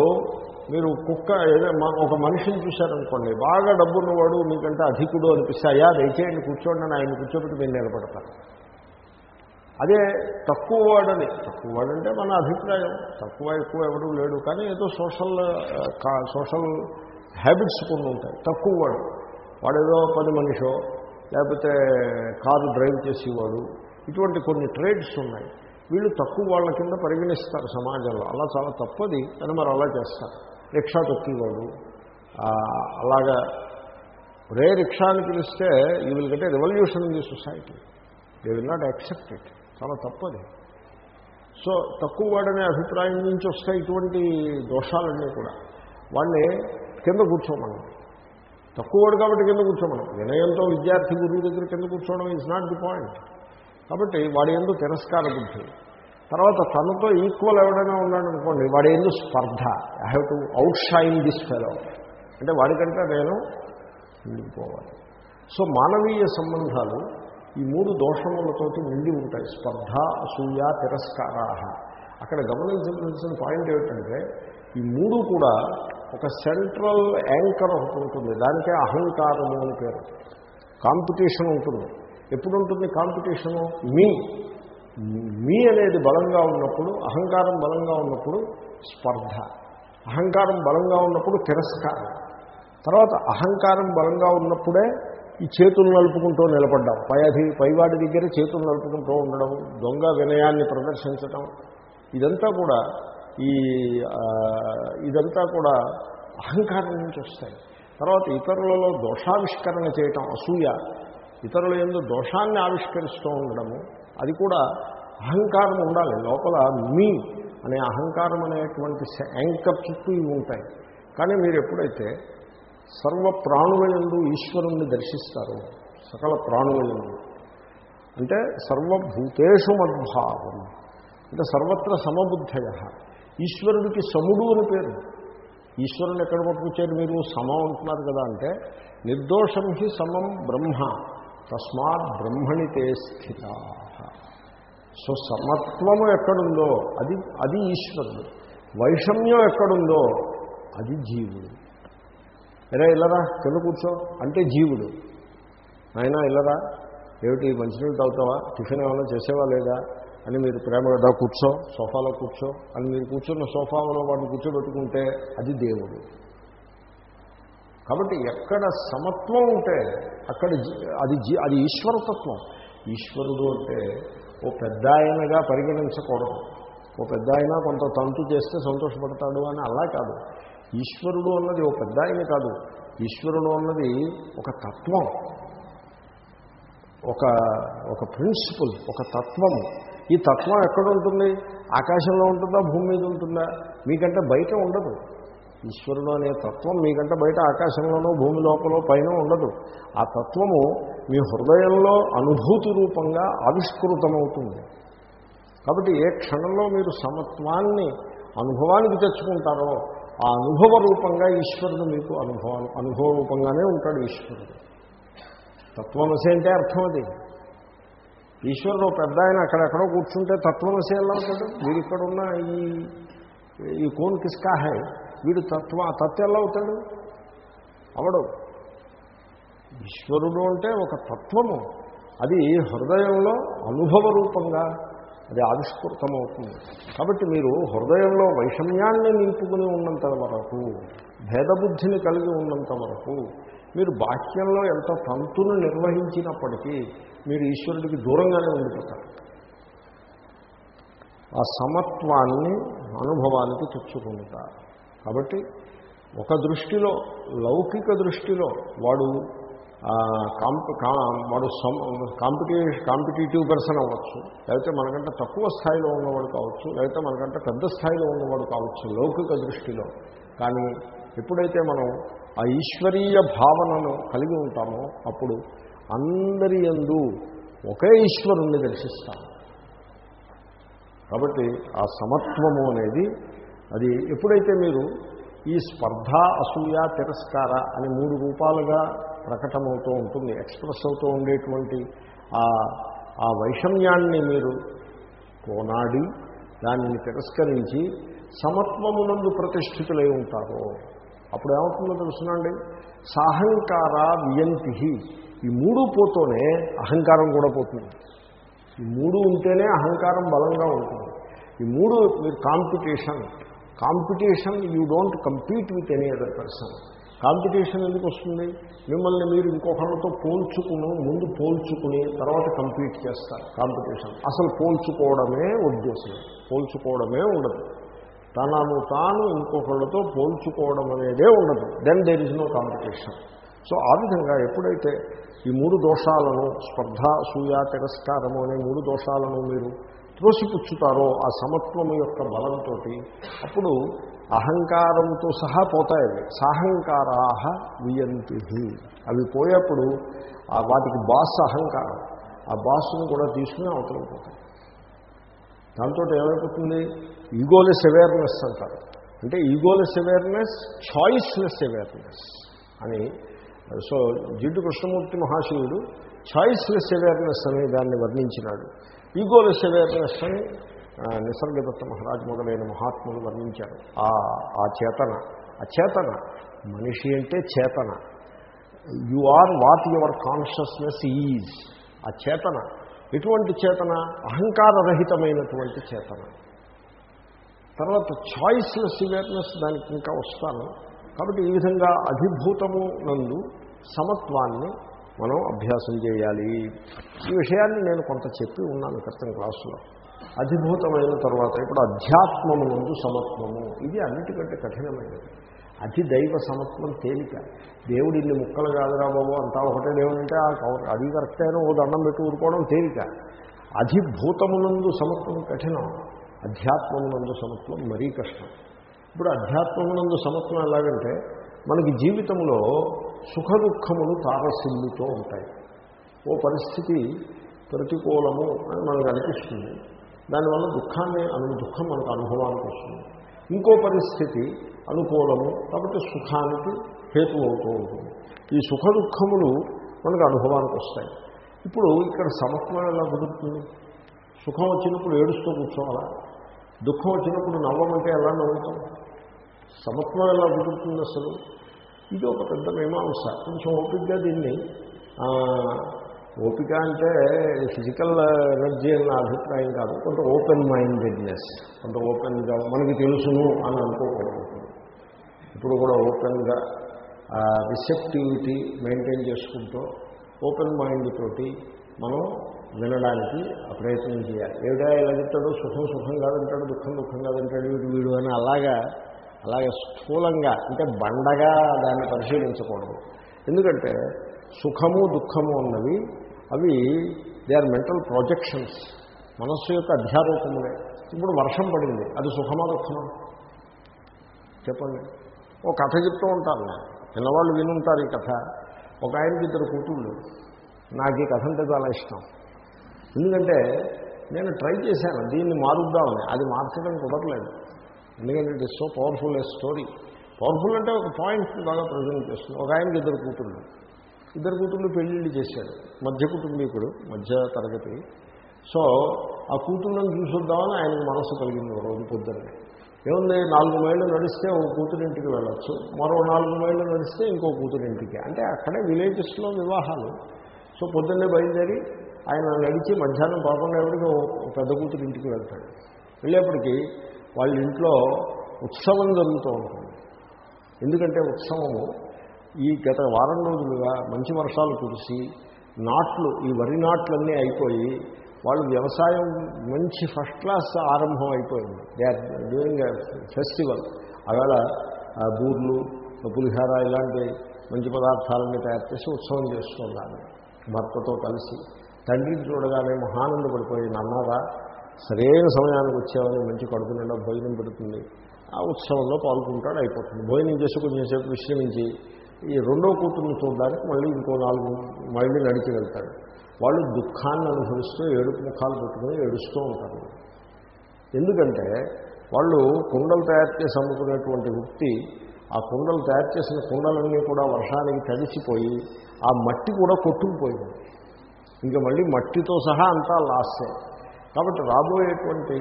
మీరు కుక్క ఏదో ఒక మనిషిని చూశారనుకోండి బాగా డబ్బున్నవాడు మీకంటే అధికుడు అనిపిస్తే అయ్యా దయచేయండి కూర్చోండి అని ఆయన కూర్చోబెట్టి మీరు నిలబడతారు అదే తక్కువ వాడని తక్కువ వాడంటే మన అభిప్రాయం తక్కువ ఎక్కువ ఎవరు లేడు కానీ ఏదో సోషల్ కా- సోషల్ హ్యాబిట్స్ కొన్ని ఉంటాయి. తక్కువ వాడు వాడేదో పది మనిషో లేకపోతే కారు డ్రైవ్ చేసేవాడు ఇటువంటి కొన్ని ట్రేడ్స్ ఉన్నాయి. వీళ్ళు తక్కువ వాళ్ళ కింద పరిగణిస్తారు సమాజంలో. అలా చాలా తప్పది అని మరి అలా చేస్తారు. రిక్షా తొక్కేవాడు అలాగా రే రిక్షా అని పిలిస్తే ఈ వీళ్ళకంటే revolution in the society they will not accept it చాలా తప్పది. సో తక్కువ వాడనే అభిప్రాయం నుంచి వస్తాయి ఇటువంటి దోషాలన్నీ కూడా. వాడిని కింద కూర్చోమనం తక్కువ వాడు కాబట్టి కింద కూర్చోమనం వినయంతో విద్యార్థి గురువు దగ్గర కింద కూర్చోవడం ఈజ్ నాట్ ది పాయింట్ కాబట్టి వాడి ఎందు తిరస్కార బుద్ధి. తర్వాత తనతో ఈక్వల్ ఎవడైనా ఉన్నాడనుకోండి వాడి ఎందు స్పర్ధ. I have to outshine this fellow అంటే వాడికంటే నేను నిండిపోవాలి. సో మానవీయ సంబంధాలు ఈ మూడు దోషములతోటి నిండి ఉంటాయి. స్పర్ధ అసూయ తిరస్కారా అక్కడ గమనించవలసిన పాయింట్ ఏమిటంటే ఈ మూడు కూడా ఒక సెంట్రల్ యాంకర్ ఒకటి ఉంటుంది. దానికే అహంకారము అని పేరు. కాంపిటీషన్ ఉంటుంది. ఎప్పుడు ఉంటుంది కాంపిటీషను? మీ. మీ అనేది బలంగా ఉన్నప్పుడు అహంకారం బలంగా ఉన్నప్పుడు స్పర్ధ. అహంకారం బలంగా ఉన్నప్పుడు తిరస్కారం. తర్వాత అహంకారం బలంగా ఉన్నప్పుడే ఈ చేతులు నలుపుకుంటూ నిలబడ్డాం. పై అధి పైవాడి దగ్గర చేతులు నలుపుకుంటూ ఉండడం దొంగ వినయాన్ని ప్రదర్శించడం ఇదంతా కూడా ఈ ఇదంతా కూడా అహంకారం నుంచి వస్తాయి. తర్వాత ఇతరులలో దోషావిష్కరణ చేయటం అసూయ ఇతరుల ఎందు దోషాన్ని ఆవిష్కరిస్తూ ఉండడము అది కూడా అహంకారం ఉండాలి. లోపల మీ అనే అహంకారం అనేటువంటి యాంకర్ చుట్టూ ఇవి ఉంటాయి. కానీ మీరు ఎప్పుడైతే సర్వ ప్రాణుల యందు ఈశ్వరుణ్ణి దర్శిస్తారు సకల ప్రాణులందు అంటే సర్వభూతేషు మద్భావం అంటే సర్వత్ర సమబుద్ధయ ఈశ్వరుడికి సముడు అని పేరు. ఈశ్వరుని ఎక్కడ పట్టుకొచ్చారు మీరు? సమం అంటున్నారు కదా అంటే నిర్దోషం హి సమం బ్రహ్మ. తస్మాత్ బ్రహ్మణి తే స్థిత. సో సమత్వము ఎక్కడుందో అది అది ఈశ్వరుడు. వైషమ్యం ఎక్కడుందో అది జీవుడు. ఎరా ఇల్లరా? కింద కూర్చో. అంటే జీవుడు. ఆయన ఇల్లరా? ఏమిటి మంచినీళ్ళు తాగుతావా? టిఫిన్ ఏమైనా చేసేవా లేదా? అని మీరు ప్రేమగా "దా కూర్చో. సోఫాలో కూర్చో. అని మీరు కూర్చున్న సోఫాలో వాడిని కూర్చోబెట్టుకుంటే అది దేవుడు. కాబట్టి ఎక్కడ సమత్వం ఉంటే అక్కడ జీ- అది జీ- అది ఈశ్వరతత్వం. ఈశ్వరుడు అంటే ఓ పెద్ద ఆయనగా పరిగణించకూడదు. ఓ పెద్ద ఆయన కొంత తంతు చేస్తే సంతోషపడతాడు అని అలా కాదు. ఈశ్వరుడు అన్నది ఓ పెద్ద ఆయన కాదు. ఈశ్వరుడు అన్నది ఒక తత్వం. ఒక ఒక ప్రిన్సిపల్ ఒక తత్వము. ఈ తత్వం ఎక్కడ ఉంటుంది? ఆకాశంలో ఉంటుందా? భూమి మీద ఉంటుందా? మీకంటే బయట ఉండదు. ఈశ్వరుడు అనే తత్వం మీకంటే బయట ఆకాశంలోనో భూమి లోపల పైన ఉండదు. ఆ తత్వము మీ హృదయంలో అనుభూతి రూపంగా ఆవిష్కృతమవుతుంది. కాబట్టి ఏ క్షణంలో మీరు సమత్వాన్ని అనుభవానికి తెచ్చుకుంటారో ఆ అనుభవ రూపంగా ఈశ్వరుడు మీకు అనుభవం అనుభవ రూపంగానే ఉంటాడు ఈశ్వరుడు. తత్వమసి అంటే అర్థం అది. ఈశ్వరుడు ఒక పెద్ద ఆయన అక్కడెక్కడో కూర్చుంటే తత్వమసి ఎలా ఉంటాడు మీరు ఇక్కడ ఉన్న ఈ ఈ కోన్ కిస్కా హై వీడు తత్వ తత్వ ఎలా అవుతాడు? అవడు. ఈశ్వరుడు అంటే ఒక తత్వము. అది హృదయంలో అనుభవ రూపంగా అది ఆవిష్కృతమవుతుంది. కాబట్టి మీరు హృదయంలో వైషమ్యాన్ని నింపుకుని ఉన్నంత వరకు భేదబుద్ధిని కలిగి ఉన్నంత వరకు మీరు బాహ్యంలో ఎంత తంతును నిర్వహించినప్పటికీ మీరు ఈశ్వరుడికి దూరంగానే ఉండిపోతారు. ఆ సమత్వాన్ని అనుభవానికి తెచ్చుకుంటారు. కాబట్టి ఒక దృష్టిలో లౌకిక దృష్టిలో వాడు కాంప కా- వాడు సమ కాంపిటే కాంపిటేటివ్ పర్సన్ అవ్వచ్చు. లేకపోతే మనకంటే తక్కువ స్థాయిలో ఉన్నవాడు కావచ్చు. లేకపోతే మనకంటే పెద్ద స్థాయిలో ఉన్నవాడు కావచ్చు లౌకిక దృష్టిలో. కానీ ఎప్పుడైతే మనం ఆ ఈశ్వరీయ భావనను కలిగి ఉంటామో అప్పుడు అందరి ఎందు ఒకే ఈశ్వరుణ్ణి దర్శిస్తాం కాబట్టి ఆ సమత్వము అనేది అది ఎప్పుడైతే మీరు ఈ స్పర్ధ అసూయ తిరస్కార అని మూడు రూపాలుగా ప్రకటమవుతూ ఉంటుంది ఎక్స్ప్రెస్ అవుతూ ఉండేటువంటి ఆ వైషమ్యాన్ని మీరు కోనాడి దానిని తిరస్కరించి సమత్వమునందు ప్రతిష్ఠితులై ఉంటారు అప్పుడు ఏమవుతుందో తెలుసునండి సాహంకార వియంతి ఈ మూడు పోతూనే అహంకారం కూడా పోతుంది. ఈ మూడు ఉంటేనే అహంకారం బలంగా ఉంటుంది. ఈ మూడు మీరు competition competition you don't compete with any other person. Competition ఎందుకు వస్తుంది? మిమ్మల్ని మీరు ఇంకొకరితో పోల్చుకుని ముందు పోల్చుకుని తర్వాత కంపీట్ చేస్తారు కాంపిటీషన్. అసలు పోల్చుకోవడమే ఉద్దేశం. పోల్చుకోవడమే ఉండదు. తనను తాను ఇంకొకళ్ళతో పోల్చుకోవడం అనేదే ఉండదు. Then there is no competition so ఆ విధంగా ఎప్పుడైతే ఈ మూడు దోషాలను స్పర్ధ సూయ తిరస్కారము అనే మూడు దోషాలను మీరు త్రోసిపుచ్చుతారో ఆ సమత్వము యొక్క బలంతో అప్పుడు అహంకారంతో సహా పోతాయి అవి. సాహంకారాహ వియంతి అవి పోయేప్పుడు ఆ వాటికి బాస్ అహంకారం. ఆ బాస్ను కూడా తీసుకుని అవతలకు పోతాయి. దాంతో ఏమైపోతుంది? ఈగోలెస్ అవేర్నెస్ అంటారు. అంటే ఈగోలెస్ అవేర్నెస్ చాయిస్లెస్ అవేర్నెస్ అని. సో జిడ్డు కృష్ణమూర్తి మహాశివుడు చాయిస్లెస్ అవేర్నెస్ అనే దాన్ని వర్ణించినాడు. ఈగోలెస్ అవేర్నెస్ అని నిసర్గదత్త మహారాజ్ మొదలైన మహాత్ములు వర్ణించారు. ఆ ఆ చేతన ఆ చేతన మనిషి అంటే చేతన. You are what your consciousness is ఆ చేతన ఎటువంటి చేతన? అహంకారరహితమైనటువంటి చేతన. తర్వాత చాయిస్లెస్ అవేర్నెస్ దానికి ఇంకా వస్తాను. కాబట్టి ఈ విధంగా అధిభూతము నందు సమత్వాన్ని మనం అభ్యాసం చేయాలి. ఈ విషయాన్ని నేను కొంత చెప్పి ఉన్నాను క్రితం క్లాసులో. అధిభూతమైన తర్వాత ఇప్పుడు అధ్యాత్మము నందు సమత్వము. ఇది అన్నిటికంటే కఠినమైనది. అతి దైవ సమత్వం తేలిక. దేవుడు ఇన్ని ముక్కలు కాదురా బాబు అంతా ఒకటే దేవుడు అంటే ఆ కౌ- అది కరెక్టైన ఓ దండం పెట్టి ఊరుకోవడం తేలిక. అధిభూతమునందు సమత్వం కఠినం. అధ్యాత్మమునందు సమత్వం మరీ కష్టం. ఇప్పుడు అధ్యాత్మమునందు సమత్వం ఎలాగంటే మనకి జీవితంలో సుఖ దుఃఖములు తారసిల్లుతూ ఉంటాయి. ఓ పరిస్థితి ప్రతికూలము అని మనకు అనిపిస్తుంది. దానివల్ల దుఃఖాన్ని అను దుఃఖం మనకు అనుభవానికి వస్తుంది. ఇంకో పరిస్థితి అనుకూలము కాబట్టి సుఖానికి హేతు అవుతూ ఉంటుంది. ఈ సుఖ దుఃఖములు మనకు అనుభవానికి వస్తాయి. ఇప్పుడు ఇక్కడ సమత్వం ఎలా కుదురుతుంది? సుఖం వచ్చినప్పుడు ఏడుస్తూ కూర్చోవాలా? దుఃఖం వచ్చినప్పుడు నవ్వమంటే ఎలా నవ్వుతాం? సమత్వం ఎలా కుదురుతుంది అసలు? ఇది ఒక పెద్ద మీమాంస. కొంచెం ఓపికగా దీన్ని ఓపిక అంటే ఫిజికల్ ఎనర్జీ అన్న అభిప్రాయం కాదు కొంత ఓపెన్ మైండెడ్నెస్ కొంత ఓపెన్గా మనకి తెలుసును అని అనుకోకూడదు. ఇప్పుడు కూడా ఓపెన్గా రిసెప్టివిటీ మెయింటైన్ చేసుకుంటూ ఓపెన్ మైండ్ తోటి మనం వినడానికి ప్రయత్నం చేయాలి. ఏడా ఎలా చెప్తాడు? సుఖం సుఖం కాదంటాడు దుఃఖం దుఃఖం కాదంటాడు వీడు వీడు అని అలాగా అలాగే స్థూలంగా అంటే బండగా దాన్ని పరిశీలించకూడదు. ఎందుకంటే సుఖము దుఃఖము అన్నవి అవి దే ఆర్ మెంటల్ ప్రొజెక్షన్స్. మనస్సు యొక్క అధ్యారూపములే ఇప్పుడు వర్షం పడింది. అది సుఖమా దుఃఖమా? చెప్పండి. ఓ కథ చెప్తూ ఉంటాను నేను వినుంటారు ఈ కథ. ఒక ఆయనకి ఇద్దరు కూతుళ్ళు. నాకు ఈ కథ అంటే చాలా ఇష్టం. ఎందుకంటే నేను ట్రై చేశాను. దీన్ని మారుద్దామని. అది మార్చడం కుదరలేదు. ఎందుకంటే it is so powerful a story powerful అంటే ఒక పాయింట్ బాగా ప్రజెంట్ చేస్తుంది. ఒక ఆయనకి ఇద్దరు కూతుళ్ళు ఇద్దరు కూతుళ్ళు పెళ్ళిళ్ళు చేశాడు మధ్య కుటుంబీకుడు మధ్య తరగతి. సో ఆ కూతుళ్ళని చూసొద్దామని ఆయనకు మనసు కలిగింది ఓ రోజు పొద్దున్నే. ఏముంది? నాలుగు మైళ్ళు నడిస్తే ఒక కూతురింటికి వెళ్ళొచ్చు. మరో నాలుగు మైళ్ళు నడిస్తే ఇంకో కూతురింటికి. అంటే అక్కడే విలేజెస్లో వివాహాలు. సో పొద్దున్నే బయలుదేరి ఆయన నడిచి మధ్యాహ్నం పదకొండు ఎవరికి పెద్ద కూతురింటికి వెళ్తాడు. వెళ్ళేప్పటికీ వాళ్ళ ఇంట్లో ఉత్సవం జరుగుతూ ఉంటుంది. ఎందుకంటే ఉత్సవము ఈ గత వారం రోజులుగా మంచి వర్షాలు కురిసి నాట్లు ఈ వరి నాట్లన్నీ అయిపోయి వాళ్ళు వ్యవసాయం మంచి ఫస్ట్ క్లాస్ ఆరంభం అయిపోయింది. దే ఆర్ డూయింగ్ ఫెస్టివల్ అవేళ బూర్లు పులిహార ఇలాంటి మంచి పదార్థాలన్నీ తయారు చేసి ఉత్సవం చేస్తున్నారు. భర్తతో కలిసి. తండ్రిని చూడగానే మహానందపడిపోయి నాన్నారా సరైన సమయానికి వచ్చామని మంచి కడుపు నిండా భోజనం పెడుతుంది. ఆ ఉత్సవంలో పాల్గొంటాడు అయిపోతుంది. భోజనం చేసి కొంచెంసేపు విశ్రమించి ఈ రెండో కూతుర్ని చూడడానికి మళ్ళీ ఇంకో నాలుగు మళ్ళీ నడిచి వెళ్తాడు. వాళ్ళు దుఃఖాన్ని అనుభవిస్తూ ఏడుపు ముఖాలు పెట్టుకుని ఏడుస్తూ ఉంటారు. ఎందుకంటే వాళ్ళు కుండలు తయారు చేసి అమ్ముకునేటువంటి వృత్తి ఆ కుండలు తయారు చేసిన కుండలన్నీ కూడా వర్షానికి తడిసిపోయి ఆ మట్టి కూడా కొట్టుకుపోయింది. ఇంకా మళ్ళీ మట్టితో సహా అంతా లాసే. కాబట్టి రాబోయేటువంటి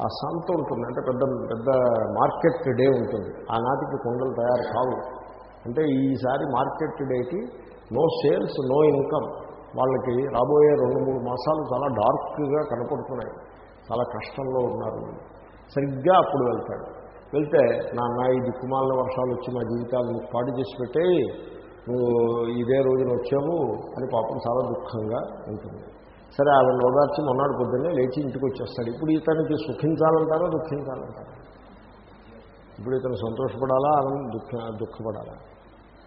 ఆ సంత ఉంటుంది. అంటే పెద్ద పెద్ద మార్కెట్ డే ఉంటుంది. ఆనాటికి కుండలు తయారు కావు. అంటే ఈసారి మార్కెట్ డేకి నో సేల్స్ నో ఇన్కమ్. వాళ్ళకి రాబోయే రెండు మూడు మాసాలు చాలా డార్క్గా కనపడుతున్నాయి. చాలా కష్టంలో ఉన్నారు. సరిగ్గా అప్పుడు వెళ్తాడు. వెళ్తే నాన్న ఈ దిక్కుమాలిన వర్షాలు వచ్చి మా జీవితాలను పాడు చేసి పెట్టే నువ్వు ఇదే రోజున వచ్చావు అని పాపం చాలా దుఃఖంగా ఉంటుంది. సరే ఆవిడ ఓదార్చి మొన్నటి పొద్దున్నే లేచి ఇంటికి వచ్చేస్తాడు. ఇప్పుడు ఇతనికి సుఖించాలంటారా దుఃఖించాలంటారా? ఇప్పుడు ఇతను సంతోషపడాలా ఆనంద దుఃఖ దుఃఖపడాలా?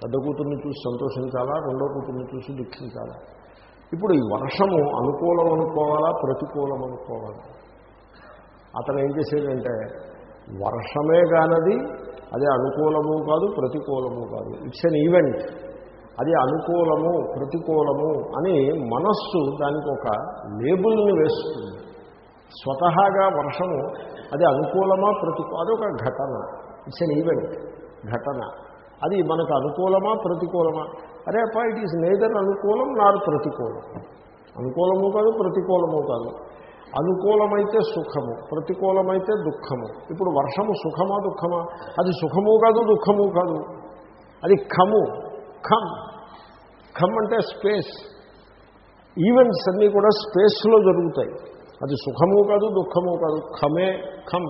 పెద్ద కూతుర్ని చూసి సంతోషించాలా రెండో కూతుర్ని చూసి దుఃఖించాలా? ఇప్పుడు ఈ వర్షము అనుకూలం అనుకోవాలా ప్రతికూలం అనుకోవాలా అతను ఏం చేసేదంటే వర్షమే కానది అదే అనుకూలము కాదు ప్రతికూలము కాదు. ఇట్స్ ఎన్ ఈవెంట్ అది అనుకూలము ప్రతికూలము అని మనస్సు దానికి ఒక లేబుల్ని వేస్తుంది. స్వతహాగా వర్షము అది అనుకూలమా ప్రతికూ అది ఒక ఘటన. ఇట్స్ అన్ ఈవెంట్ ఘటన. అది మనకు అనుకూలమా ప్రతికూలమా? అరే అప్ప ఇట్ ఈస్ నేదర్ అనుకూలం నార్ ప్రతికూలం. అనుకూలము కాదు ప్రతికూలము కాదు. అనుకూలమైతే సుఖము ప్రతికూలమైతే దుఃఖము. ఇప్పుడు వర్షము సుఖమా దుఃఖమా? అది సుఖము కాదు దుఃఖము కాదు. అది ఖము ఖమ్ ఖమ్ అంటే స్పేస్. ఈవెంట్స్ అన్నీ కూడా స్పేస్లో జరుగుతాయి. అది సుఖము కాదు దుఃఖము కాదు ఖమే ఖమ్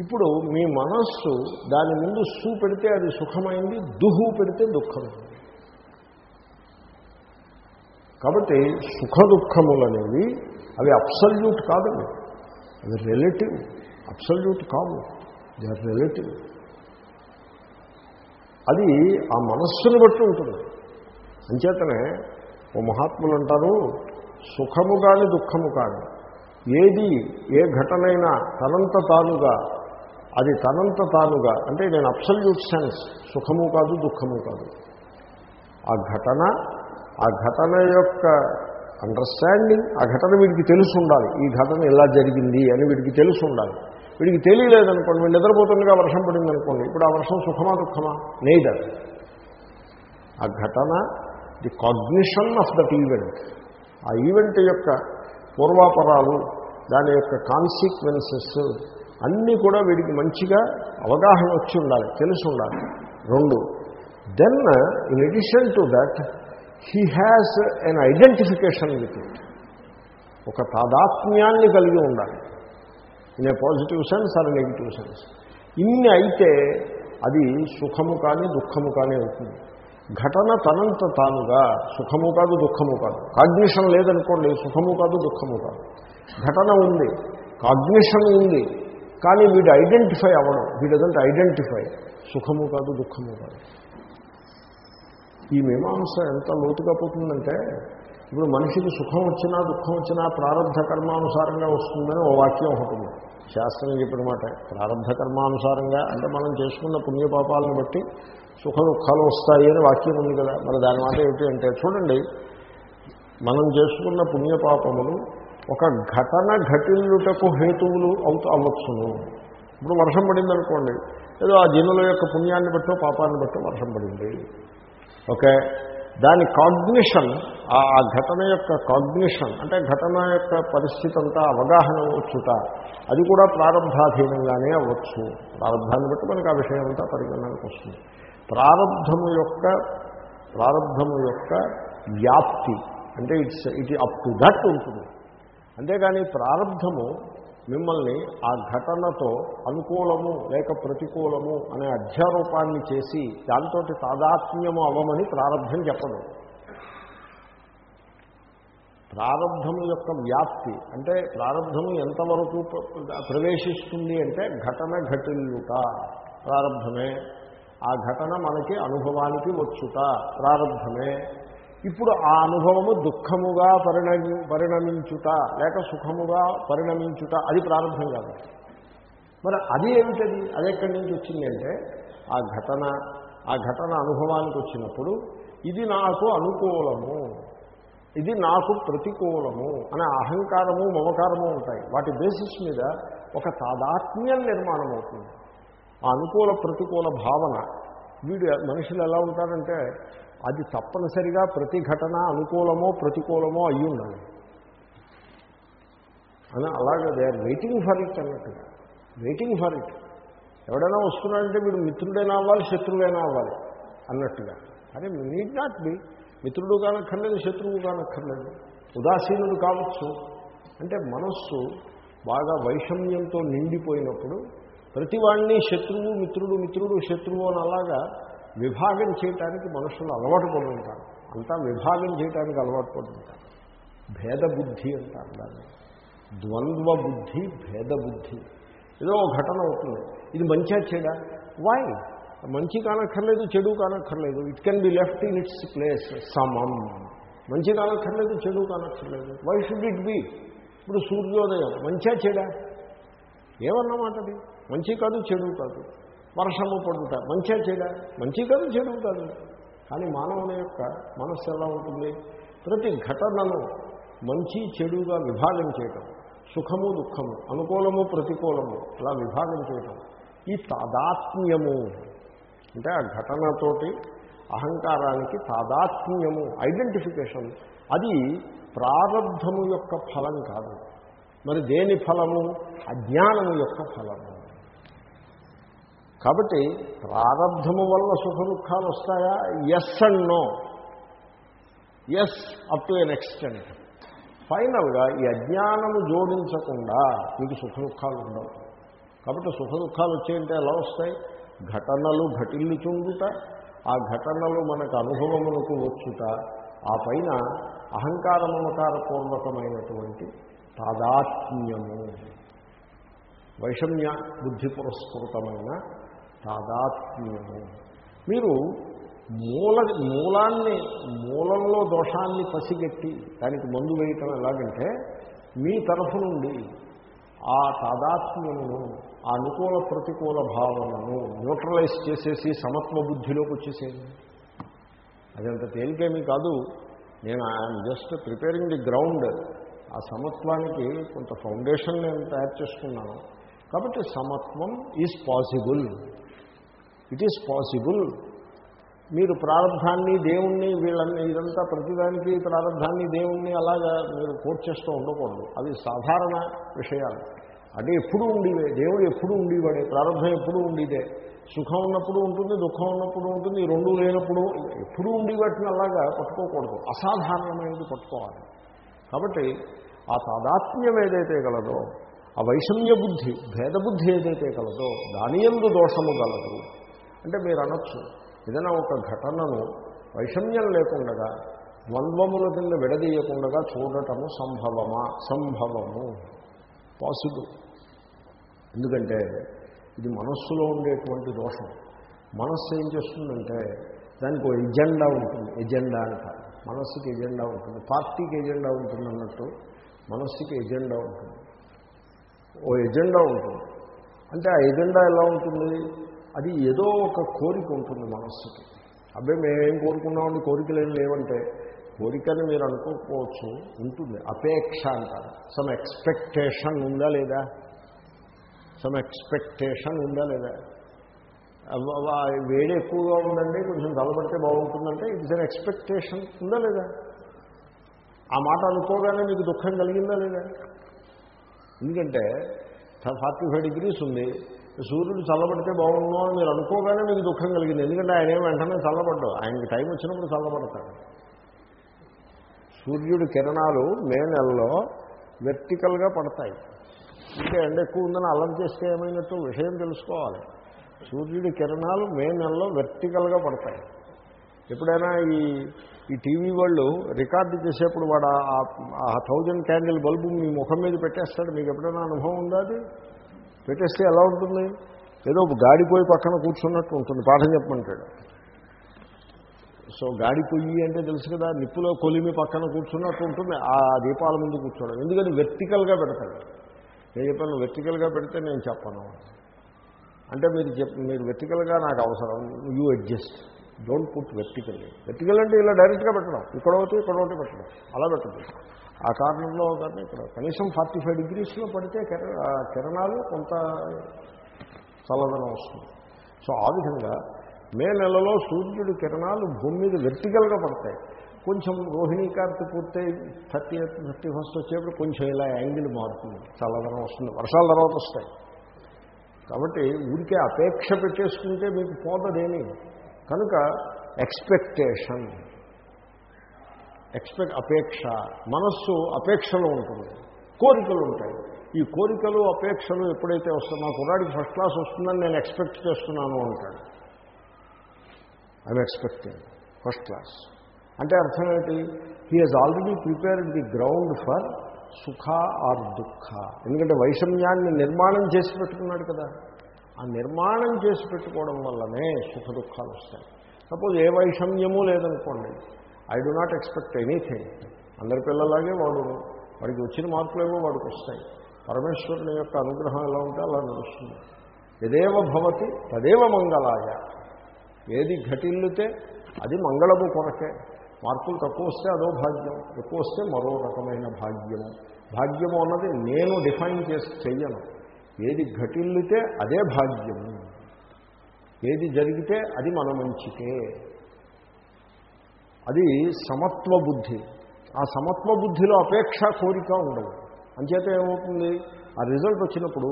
ఇప్పుడు మీ మనస్సు దాని ముందు సు పెడితే అది సుఖమైంది దుహు పెడితే దుఃఖమైంది. కాబట్టి సుఖ దుఃఖములనేవి అవి అబ్సల్యూట్ కాదు. అవి రిలేటివ్ అబ్సల్యూట్ కావు దే ఆర్ రిలేటివ్ అది ఆ మనస్సును బట్టి ఉంటుంది. అంచేతనే ఓ మహాత్ములు అంటారు సుఖము కానీ దుఃఖము కానీ ఏది ఏ ఘటనైనా తనంత తానుగా అది తనంత తానుగా అంటే నేను అబ్సల్యూట్ సెన్స్ సుఖము కాదు దుఃఖము కాదు. ఆ ఘటన ఆ ఘటన యొక్క అండర్స్టాండింగ్ ఆ ఘటన వీడికి తెలిసి ఉండాలి. ఈ ఘటన ఇలా జరిగింది అని వీడికి తెలిసి ఉండాలి. వీడికి తెలియలేదనుకోండి వీళ్ళు నిద్రపోతుండగా వర్షం పడింది అనుకోండి ఇప్పుడు ఆ వర్షం సుఖమా దుఃఖమా? నెయిదర్ ఆ ఘటన the cognition of that event. ఆ ఈవెంట్ యొక్క పూర్వాపరాలు దాని యొక్క కాన్సిక్వెన్సెస్ అన్నీ కూడా వీడికి మంచిగా అవగాహన వచ్చి ఉండాలి తెలిసి ఉండాలి. రెండు then in addition to that he has an identification with it ఒక తాదాత్మ్యాన్ని కలిగి ఉండాలి. In a positive sense or negative sense ఇన్ని అయితే అది సుఖము కానీ దుఃఖము కానీ అవుతుంది. ఘటన తనంత తానుగా సుఖము కాదు దుఃఖము కాదు. కాగ్నిషన్ లేదనుకోండి సుఖము కాదు దుఃఖము కాదు. ఘటన ఉంది కాగ్నిషన్ ఉంది కానీ వీడు ఐడెంటిఫై అవ్వడం వీడదంటే ఐడెంటిఫై సుఖము కాదు దుఃఖము కాదు. ఈ మీమాంస ఎంత లోతుగా పోతుందంటే ఇప్పుడు మనిషికి సుఖం వచ్చినా దుఃఖం వచ్చినా ప్రారంభ కర్మానుసారంగా వస్తుందని ఓ వాక్యం ఒకటి శాస్త్రం చెప్పిన మాట ప్రారంభ కర్మానుసారంగా అంటే మనం చేసుకున్న పుణ్యపాపాలను బట్టి సుఖ దుఃఖాలు వస్తాయి అని వాక్యం ఉంది కదా. మరి దాని మాట ఏమిటి అంటే చూడండి మనం చేసుకున్న పుణ్యపాపములు ఒక ఘటన ఘటిల్లుటకు హేతువులు అవుతూ అవ్వచ్చును. ఇప్పుడు వర్షం పడిందనుకోండి ఏదో ఆ జనుల యొక్క పుణ్యాన్ని బట్టో పాపాన్ని బట్టో వర్షం పడింది. ఓకే? దాని కాగ్నిషన్ ఆ ఘటన యొక్క కాగ్నిషన్ అంటే ఘటన యొక్క పరిస్థితి అంతా అవగాహన వచ్చుట అది కూడా ప్రారంభాధీనంగానే అవ్వచ్చు. ప్రారంభాన్ని బట్టి మనకు ఆ విషయం అంతా పరిగణనకు వస్తుంది. ప్రారంధము యొక్క ప్రారంధము యొక్క వ్యాప్తి. అంటే it's it up to that ఉంటుంది. అంతేగాని ప్రారంధము మిమ్మల్ని ఆ ఘటనతో అనుకూలము లేక ప్రతికూలము అనే అధ్యారూపాన్ని చేసి దాంతో తాదాత్మ్యము అవ్వమని ప్రారంభం చెప్పదు. ప్రారంధము యొక్క వ్యాప్తి అంటే ప్రారంధము ఎంతవరకు ప్రవేశిస్తుంది అంటే ఘటన ఘటిల్లుట ప్రారంభమే. ఆ ఘటన మనకి అనుభవానికి వచ్చుట ప్రారంభమే. ఇప్పుడు ఆ అనుభవము దుఃఖముగా పరిణమి పరిణమించుట లేక సుఖముగా పరిణమించుట అది ప్రారంభం కాదు మరి అది ఏమిటది? అది ఎక్కడి నుంచి వచ్చిందంటే ఆ ఘటన ఆ ఘటన అనుభవానికి వచ్చినప్పుడు ఇది నాకు అనుకూలము ఇది నాకు ప్రతికూలము అనే అహంకారము మమకారము ఉంటాయి. వాటి బేసిస్ మీద ఒక తాదాత్మ్యం నిర్మాణం అవుతుంది ఆ అనుకూల ప్రతికూల భావన. వీడు మనుషులు ఎలా ఉంటారంటే అది తప్పనిసరిగా ప్రతి ఘటన అనుకూలమో ప్రతికూలమో అయ్యి ఉండాలి అని అలాగే they are waiting for it అన్నట్టుగా వెయిటింగ్ ఫర్ ఇట్ ఎవడైనా వస్తున్నాడంటే వీడు మిత్రుడైనా అవ్వాలి శత్రువైనా అవ్వాలి అన్నట్టుగా. అదే నీడ్ నాట్ బి మిత్రుడు కానక్కర్లేదు శత్రువు కానక్కర్లేదు. ఉదాసీనుడు కావచ్చు. అంటే మనస్సు బాగా వైషమ్యంతో నిండిపోయినప్పుడు ప్రతివాడిని శత్రువు మిత్రుడు మిత్రుడు శత్రువు అని అలాగా విభాగం చేయటానికి మనుషులు అలవాటు పడి ఉంటారు. అంతా విభాగం చేయటానికి అలవాటు పడి ఉంటారు. భేద బుద్ధి అంటారు దాన్ని. ద్వంద్వ బుద్ధి భేద బుద్ధి ఏదో ఒక ఘటన అవుతుంది. ఇది మంచిగా చెడా? వై మంచి కానక్కర్లేదు చెడు కానక్కర్లేదు. It can be left in its place సమం. మంచి కానక్కర్లేదు చెడు కానక్కర్లేదు. వై షుడ్ ఇట్ బి ఇప్పుడు సూర్యోదయం. మంచిగా చెడా? ఏమన్నమాట అది? మంచి కాదు చెడు కాదు. వర్షము పడుట మంచే చెడ. మంచి కాదు చెడు కాదు. కానీ మానవుని యొక్క మనస్సు ఎలా ఉంటుంది? ప్రతి ఘటనను మంచి చెడుగా విభాగం చేయటం సుఖము దుఃఖము అనుకూలము ప్రతికూలము అలా విభాగం చేయటం. ఈ తాదాత్మ్యము అంటే ఆ ఘటనతోటి అహంకారానికి తాదాత్మ్యము ఐడెంటిఫికేషన్ అది ప్రారంధము యొక్క ఫలం కాదు. మరి దేని ఫలము? అజ్ఞానము యొక్క ఫలము. కాబట్టి ప్రారంధము వల్ల సుఖ దుఃఖాలు వస్తాయా? Yes and no yes up to an extent ఫైనల్గా ఈ అజ్ఞానము జోడించకుండా మీకు సుఖ దుఃఖాలు ఉండవు. కాబట్టి సుఖ దుఃఖాలు వచ్చేయంటే ఎలా వస్తాయి? ఘటనలు ఘటిల్లు చుండుట ఆ ఘటనలు మనకు అనుభవములకు వచ్చుట ఆ పైన అహంకార మమకారపూర్వకమైనటువంటి తాదాత్మ్యము. వైషమ్య బుద్ధి పురస్కృతమైన తాదాత్మ్యము మీరు మూల మూలాన్ని మూలంలో దోషాన్ని పసిగట్టి దానికి మందు వేయటం ఎలాగంటే మీ తరఫు నుండి ఆ తాదాత్మ్యమును ఆ అనుకూల ప్రతికూల భావనను న్యూట్రలైజ్ చేసేసి సమత్వ బుద్ధిలోకి వచ్చేసేది అదంత తేలికేమీ కాదు. నేను I'm just preparing the ground. ఆ సమత్వానికి కొంత ఫౌండేషన్ నేను తయారు చేసుకున్నాను. కాబట్టి సమత్వం is possible. It is possible మీరు ప్రారంభాన్ని దేవుణ్ణి వీళ్ళని ఇదంతా ప్రతిదానికి ప్రారంభాన్ని దేవుణ్ణి అలాగా మీరు కోట్ చేస్తూ ఉండకూడదు. అవి సాధారణ విషయాలు. అంటే ఎప్పుడు ఉండేవే. దేవుడు ఎప్పుడు ఉండేవాడే. ప్రారంభం ఎప్పుడు ఉండేదే. సుఖం ఉన్నప్పుడు ఉంటుంది దుఃఖం ఉన్నప్పుడు ఉంటుంది ఈ రెండు లేనప్పుడు ఎప్పుడు ఉండి వాటిని అలాగా పట్టుకోకూడదు. అసాధారణమైనది పట్టుకోవాలి. కాబట్టి ఆ తాదాత్మ్యం ఏదైతే గలదో ఆ వైషమ్య బుద్ధి భేదబుద్ధి ఏదైతే కలదో దాని ఎందు దోషము గలదు. అంటే మీరు అనొచ్చు. ఏదైనా ఒక ఘటనను వైషమ్యం లేకుండా ద్వంద్వముల కింద విడదీయకుండా చూడటము సంభవమా? సంభవము. పాసిబుల్. ఎందుకంటే ఇది మనస్సులో ఉండేటువంటి దోషం. మనస్సు ఏం చేస్తుందంటే దానికి ఒక ఎజెండా ఉంటుంది. ఎజెండా అంటారు మనస్సుకి ఎజెండా ఉంటుంది. పార్టీకి ఎజెండా ఉంటుంది అన్నట్టు మనస్సుకి ఎజెండా ఉంటుంది. ఓ ఎజెండా ఉంటుంది. అంటే ఆ ఎజెండా ఎలా ఉంటుంది? అది ఏదో ఒక కోరిక ఉంటుంది మనస్సుకి. అబ్బాయి మేమేం కోరుకున్నామండి? కోరికలు ఏం లేవంటే. కోరికని మీరు అనుకోకపోవచ్చు ఉంటుంది. అపేక్ష అంటారు. సమ్ ఎక్స్పెక్టేషన్ ఉందా లేదా? సమ్ ఎక్స్పెక్టేషన్ ఉందా లేదా? వేడి ఎక్కువగా ఉందండి కొంచెం చల్లబడితే బాగుంటుందంటే ఇట్స్ అన్ ఎక్స్పెక్టేషన్ ఉందా లేదా? ఆ మాట అనుకోగానే మీకు దుఃఖం కలిగిందా లేదా? ఎందుకంటే ఫార్టీ ఫైవ్ డిగ్రీస్ ఉంది. సూర్యుడు చల్లబడితే బాగుండు అని మీరు అనుకోగానే మీకు దుఃఖం కలిగింది. ఎందుకంటే ఆయన ఏం వెంటనే చల్లబడ్డు ఆయనకి టైం వచ్చినప్పుడు చల్లబడతాడు. సూర్యుడి కిరణాలు మే నెలలో వెర్టికల్గా పడతాయి. ఇంకా ఎండ ఎక్కువ ఉందని అల్లం చేస్తే ఏమైనట్టు విషయం తెలుసుకోవాలి. సూర్యుడి కిరణాలు మే నెలలో వెర్టికల్గా పడతాయి. ఎప్పుడైనా ఈ ఈ టీవీ వాళ్ళు రికార్డు చేసేప్పుడు వాడు ఆ- ఆ థౌజండ్ క్యాండిల్ బల్బు మీ ముఖం మీద పెట్టేస్తాడు. మీకు ఎప్పుడైనా అనుభవం ఉందా అది? పెట్టేస్తే ఎలా ఉంటుంది? ఏదో గాడిపోయి పక్కన కూర్చున్నట్టు ఉంటుంది. పాఠం చెప్పమంటాడు. సో గాడిపోయి అంటే తెలుసు కదా నిప్పులో కొలిమి పక్కన కూర్చున్నట్టు ఉంటుంది. ఆ దీపాల ముందు కూర్చోడం ఎందుకని వెర్టికల్గా పెడతాడు. నేను చెప్పాను వెర్టికల్గా పెడితే నేను చెప్పను. అంటే మీరు చెప్ మీరు వెర్టికల్గా నాకు అవసరం you adjust don't put vertical vertical అంటే ఇలా డైరెక్ట్గా పెట్టడం. ఇక్కడ ఒకటి ఇక్కడ ఒకటి పెట్టడం. అలా పెట్టదు ఆ కారణంలో కానీ ఇక్కడ కనీసం ఫార్టీ ఫైవ్ డిగ్రీస్లో పడితే కిర- ఆ కిరణాలు కొంత చల్లదనం వస్తుంది. సో ఆ విధంగా మే నెలలో సూర్యుడి కిరణాలు భూమి మీద వెర్టికల్గా పడతాయి. కొంచెం రోహిణీ కార్తీ పూర్తయి థర్టీ థర్టీ ఫస్ట్ వచ్చేప్పుడు కొంచెం ఇలా యాంగిల్ మారుతుంది. చల్లదనం వస్తుంది. వర్షాల తర్వాత వస్తాయి. కాబట్టి ఊరికే అపేక్ష పెట్టేసుకుంటే మీకు పోదదేమి కనుక ఎక్స్పెక్టేషన్. ఎక్స్పెక్ట్ అపేక్ష మనస్సు అపేక్షలో ఉంటుంది కోరికలు ఉంటాయి. ఈ కోరికలు అపేక్షలు ఎప్పుడైతే వస్తాయి మా కుర్రాడికి ఫస్ట్ క్లాస్ వస్తుందని నేను ఎక్స్పెక్ట్ చేస్తున్నాను అంటాడు. ఐఎమ్ ఎక్స్పెక్టింగ్ ఫస్ట్ క్లాస్ అంటే అర్థం ఏంటి? He has already prepared the ground for సుఖ ఆర్ దుఃఖ ఎందుకంటే వైషమ్యాన్ని నిర్మాణం చేసి పెట్టుకున్నాడు కదా. ఆ నిర్మాణం చేసి పెట్టుకోవడం వల్లనే సుఖ దుఃఖాలు వస్తాయి. సపోజ్ ఏ వైషమ్యము లేదనుకోండి I do not expect anything అందరి పిల్లలాగే వాడు. వాడికి వచ్చిన మార్కులేవో వాడికి వస్తాయి. పరమేశ్వరుని యొక్క అనుగ్రహం ఎలా ఉంటే అలా నడుస్తుంది. యదేవ భవతి తదేవ మంగళాయ. ఏది ఘటిల్లితే అది మంగళము కొరకే. మార్కులు తక్కువ వస్తే అదో భాగ్యం ఎక్కువ వస్తే మరో రకమైన భాగ్యము. భాగ్యము అన్నది నేను డిఫైన్ చేసి చెయ్యను. ఏది ఘటిల్లితే అదే భాగ్యము. ఏది జరిగితే అది మన మంచికే. అది సమత్వ బుద్ధి. ఆ సమత్వ బుద్ధిలో అపేక్ష కోరిక ఉండదు. అంచేత ఏమవుతుంది? ఆ రిజల్ట్ వచ్చినప్పుడు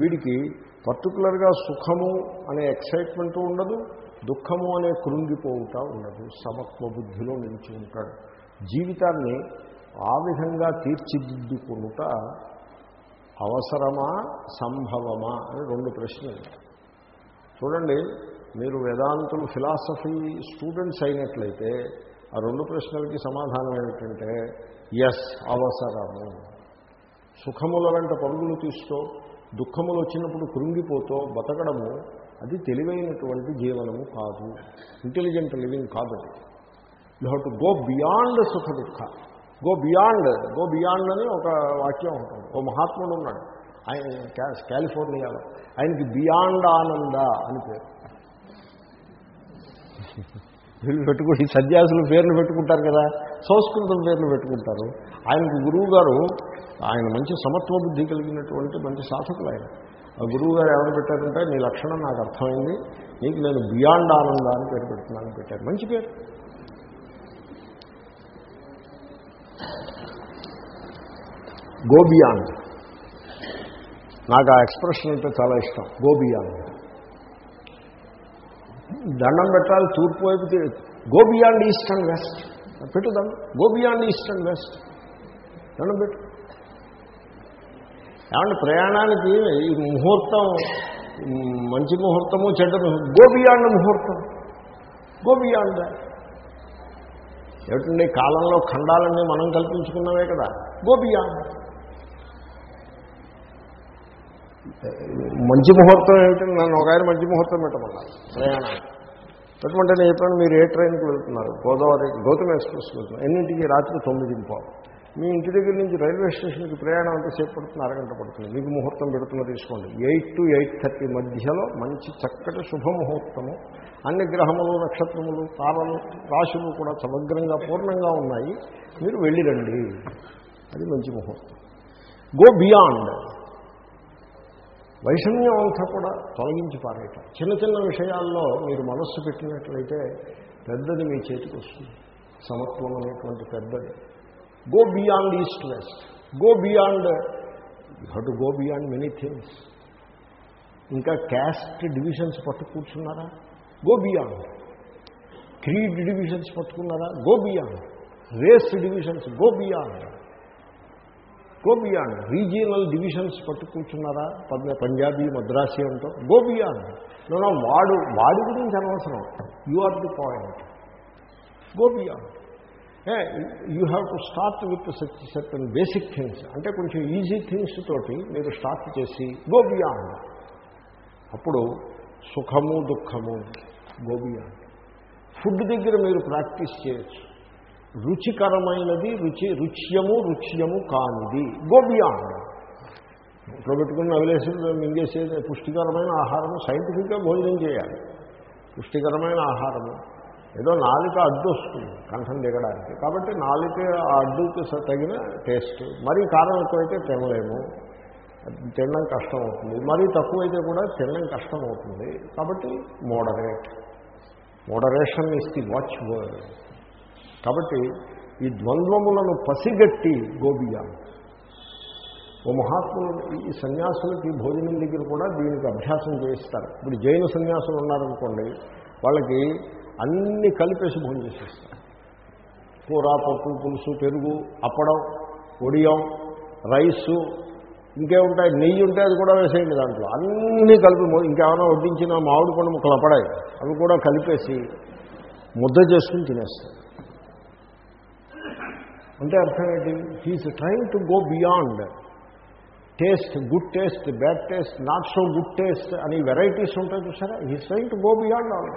వీడికి పర్టికులర్గా సుఖము అనే ఎక్సైట్మెంట్ ఉండదు దుఃఖము అనే కృంగిపోవుట ఉండదు. సమత్వ బుద్ధిలో నిలిచి ఉంటాడు. జీవితాన్ని ఆ విధంగా తీర్చిదిద్దుకునుట అవసరమా సంభవమా అని రెండు ప్రశ్నలు. చూడండి మీరు వేదాంతులు ఫిలాసఫీ స్టూడెంట్స్ అయినట్లయితే ఆ రెండు ప్రశ్నలకి సమాధానం ఏమిటంటే ఎస్ అవసరము. సుఖముల వెంట పరుగులు తీస్తూ దుఃఖములు వచ్చినప్పుడు కృంగిపోతూ బతకడము అది తెలివైనటువంటి జీవనము కాదు. ఇంటెలిజెంట్ లివింగ్ కాదు you have to go beyond సుఖ దుఃఖ. గో బియాండ్ గో బియాండ్ అని ఒక వాక్యం ఉంటుంది. ఓ మహాత్ముడు ఉన్నాడు. ఆయన కాలిఫోర్నియాలో. ఆయనకి బియాండ్ ఆనంద అని పేరు. వీళ్ళు పెట్టుకుని సన్యాసులు పేర్లు పెట్టుకుంటారు కదా సంస్కృతం పేర్లు పెట్టుకుంటారు. ఆయనకు గురువు గారు ఆయన మంచి సమత్వ బుద్ధి కలిగినటువంటి మంచి సాధకులు ఆయన. ఆ గురువు గారు ఎవరు పెట్టారంటే నీ లక్షణం నాకు అర్థమైంది నీకు నేను బియాండ్ ఆనంద అని పేరు పెడుతున్నాను పెట్టారు. మంచి పేరు. గోబియాండ్. నాకు ఆ ఎక్స్ప్రెషన్ అంటే చాలా ఇష్టం గోబియాండ్. దండం పెట్టాలి తూర్పు వైపు go beyond east and west పెట్టు దండం. Go beyond east and west దండం పెట్టు. ఏమంటే ప్రయాణానికి ఈ ముహూర్తం మంచి ముహూర్తము చెడ్డ ముహూర్తం గో బియాండ్ ముహూర్తం. గో బియాండ్ ఏమిటండి కాలంలో ఖండాలన్నీ మనం కల్పించుకున్నవే కదా. గో బియాండ్ మంచి ముహూర్తం ఏమిటంటే నన్ను ఒక ఆయన మంచి ముహూర్తం పెట్టమన్నారు. ప్రయాణం. పెట్టమంటే నేను చెప్పాను మీరు ఏ ట్రైన్కి వెళ్తున్నారు? గోదావరి గౌతమ్ ఎక్స్ప్రెస్ వెళ్తున్నారు. ఎన్నింటికి? రాత్రి తొమ్మిదికి పోవాలి మీ ఇంటి దగ్గర నుంచి రైల్వే స్టేషన్కి ప్రయాణం ఎంతసేపు పడుతుంది అరగంట పడుతుంది. మీకు ముహూర్తం పెడుతున్న తీసుకోండి. ఎయిట్ టు ఎయిట్ థర్టీ మధ్యలో మంచి చక్కటి శుభముహూర్తము. అన్ని గ్రహములు నక్షత్రములు తారలు రాశులు కూడా సమగ్రంగా పూర్ణంగా ఉన్నాయి. మీరు వెళ్ళిరండి. అది మంచి ముహూర్తం. గో బియాండ్ వైషమ్యం అంతా కూడా తొలగించి పారేయటం. చిన్న చిన్న విషయాల్లో మీరు మనస్సు పెట్టినట్లయితే పెద్దది మీ చేతికి వస్తుంది. సమత్వం అనేటువంటి పెద్దది. Go beyond east west go beyond you have to go beyond many things ఇంకా క్యాస్ట్ డివిజన్స్ పట్టు కూర్చున్నారా? Go beyond creed divisions పట్టుకున్నారా? Go beyond race divisions go beyond go beyond regional divisions పట్టు కూర్చున్నారా? పద్మ పంజాబీ మద్రాసీ అంటూ. గో బియాండ్ నో వాడు వాడి గురించి అనవసరం. You are the point go beyond you have to start with certain basic things అంటే కొంచెం easy things తోటి మీరు స్టార్ట్ చేసి గో బియాండ్ అప్పుడు సుఖము దుఃఖము గో బియాండ్ ఫుడ్ దగ్గర మీరు ప్రాక్టీస్ చేయొచ్చు. రుచికరమైనది రుచి రుచ్యము రుచ్యము కానిది. గోబియాండ్ ఇంట్లో పెట్టుకుని నవలేసి మింగేసేది పుష్టికరమైన ఆహారము సైంటిఫిక్గా భోజనం చేయాలి. పుష్టికరమైన ఆహారము. ఏదో నాలుక అడ్డు వస్తుంది కంఠం దిగడానికి. కాబట్టి నాలుక ఆ అడ్డుకి స- తగిన టేస్ట్ మరీ కారం ఎక్కువైతే తినలేము. తినడం కష్టం అవుతుంది. మరీ తక్కువైతే కూడా తినడం కష్టం అవుతుంది. కాబట్టి moderate moderation is the watch word కాబట్టి ఈ ద్వంద్వములను పసిగట్టి గోబియా ఓ మహాత్ములు ఈ సన్యాసులకి భోజనం దగ్గర కూడా దీనికి అభ్యాసం చేయిస్తారు. ఇప్పుడు జైన సన్యాసులు ఉన్నారనుకోండి వాళ్ళకి అన్ని కలిపేసి భోజనం చేసేస్తారు. కూర పప్పు పులుసు పెరుగు అప్పడం ఒడియం రైసు ఇంకేముంటాయి నెయ్యి ఉంటే అది కూడా వేసేయండి దాంట్లో. అన్నీ కలిపి ఇంకేమైనా వడ్డించిన మామిడి పండు ముక్కలు అప్పడాయి. అవి కూడా కలిపేసి ముద్ద చేసుకుని తినేస్తారు. అంటే అర్థం ఏంటి? He is trying to go beyond taste good taste bad taste not so good taste అని వెరైటీస్ ఉంటాయి చూసారా? He's trying to go beyond all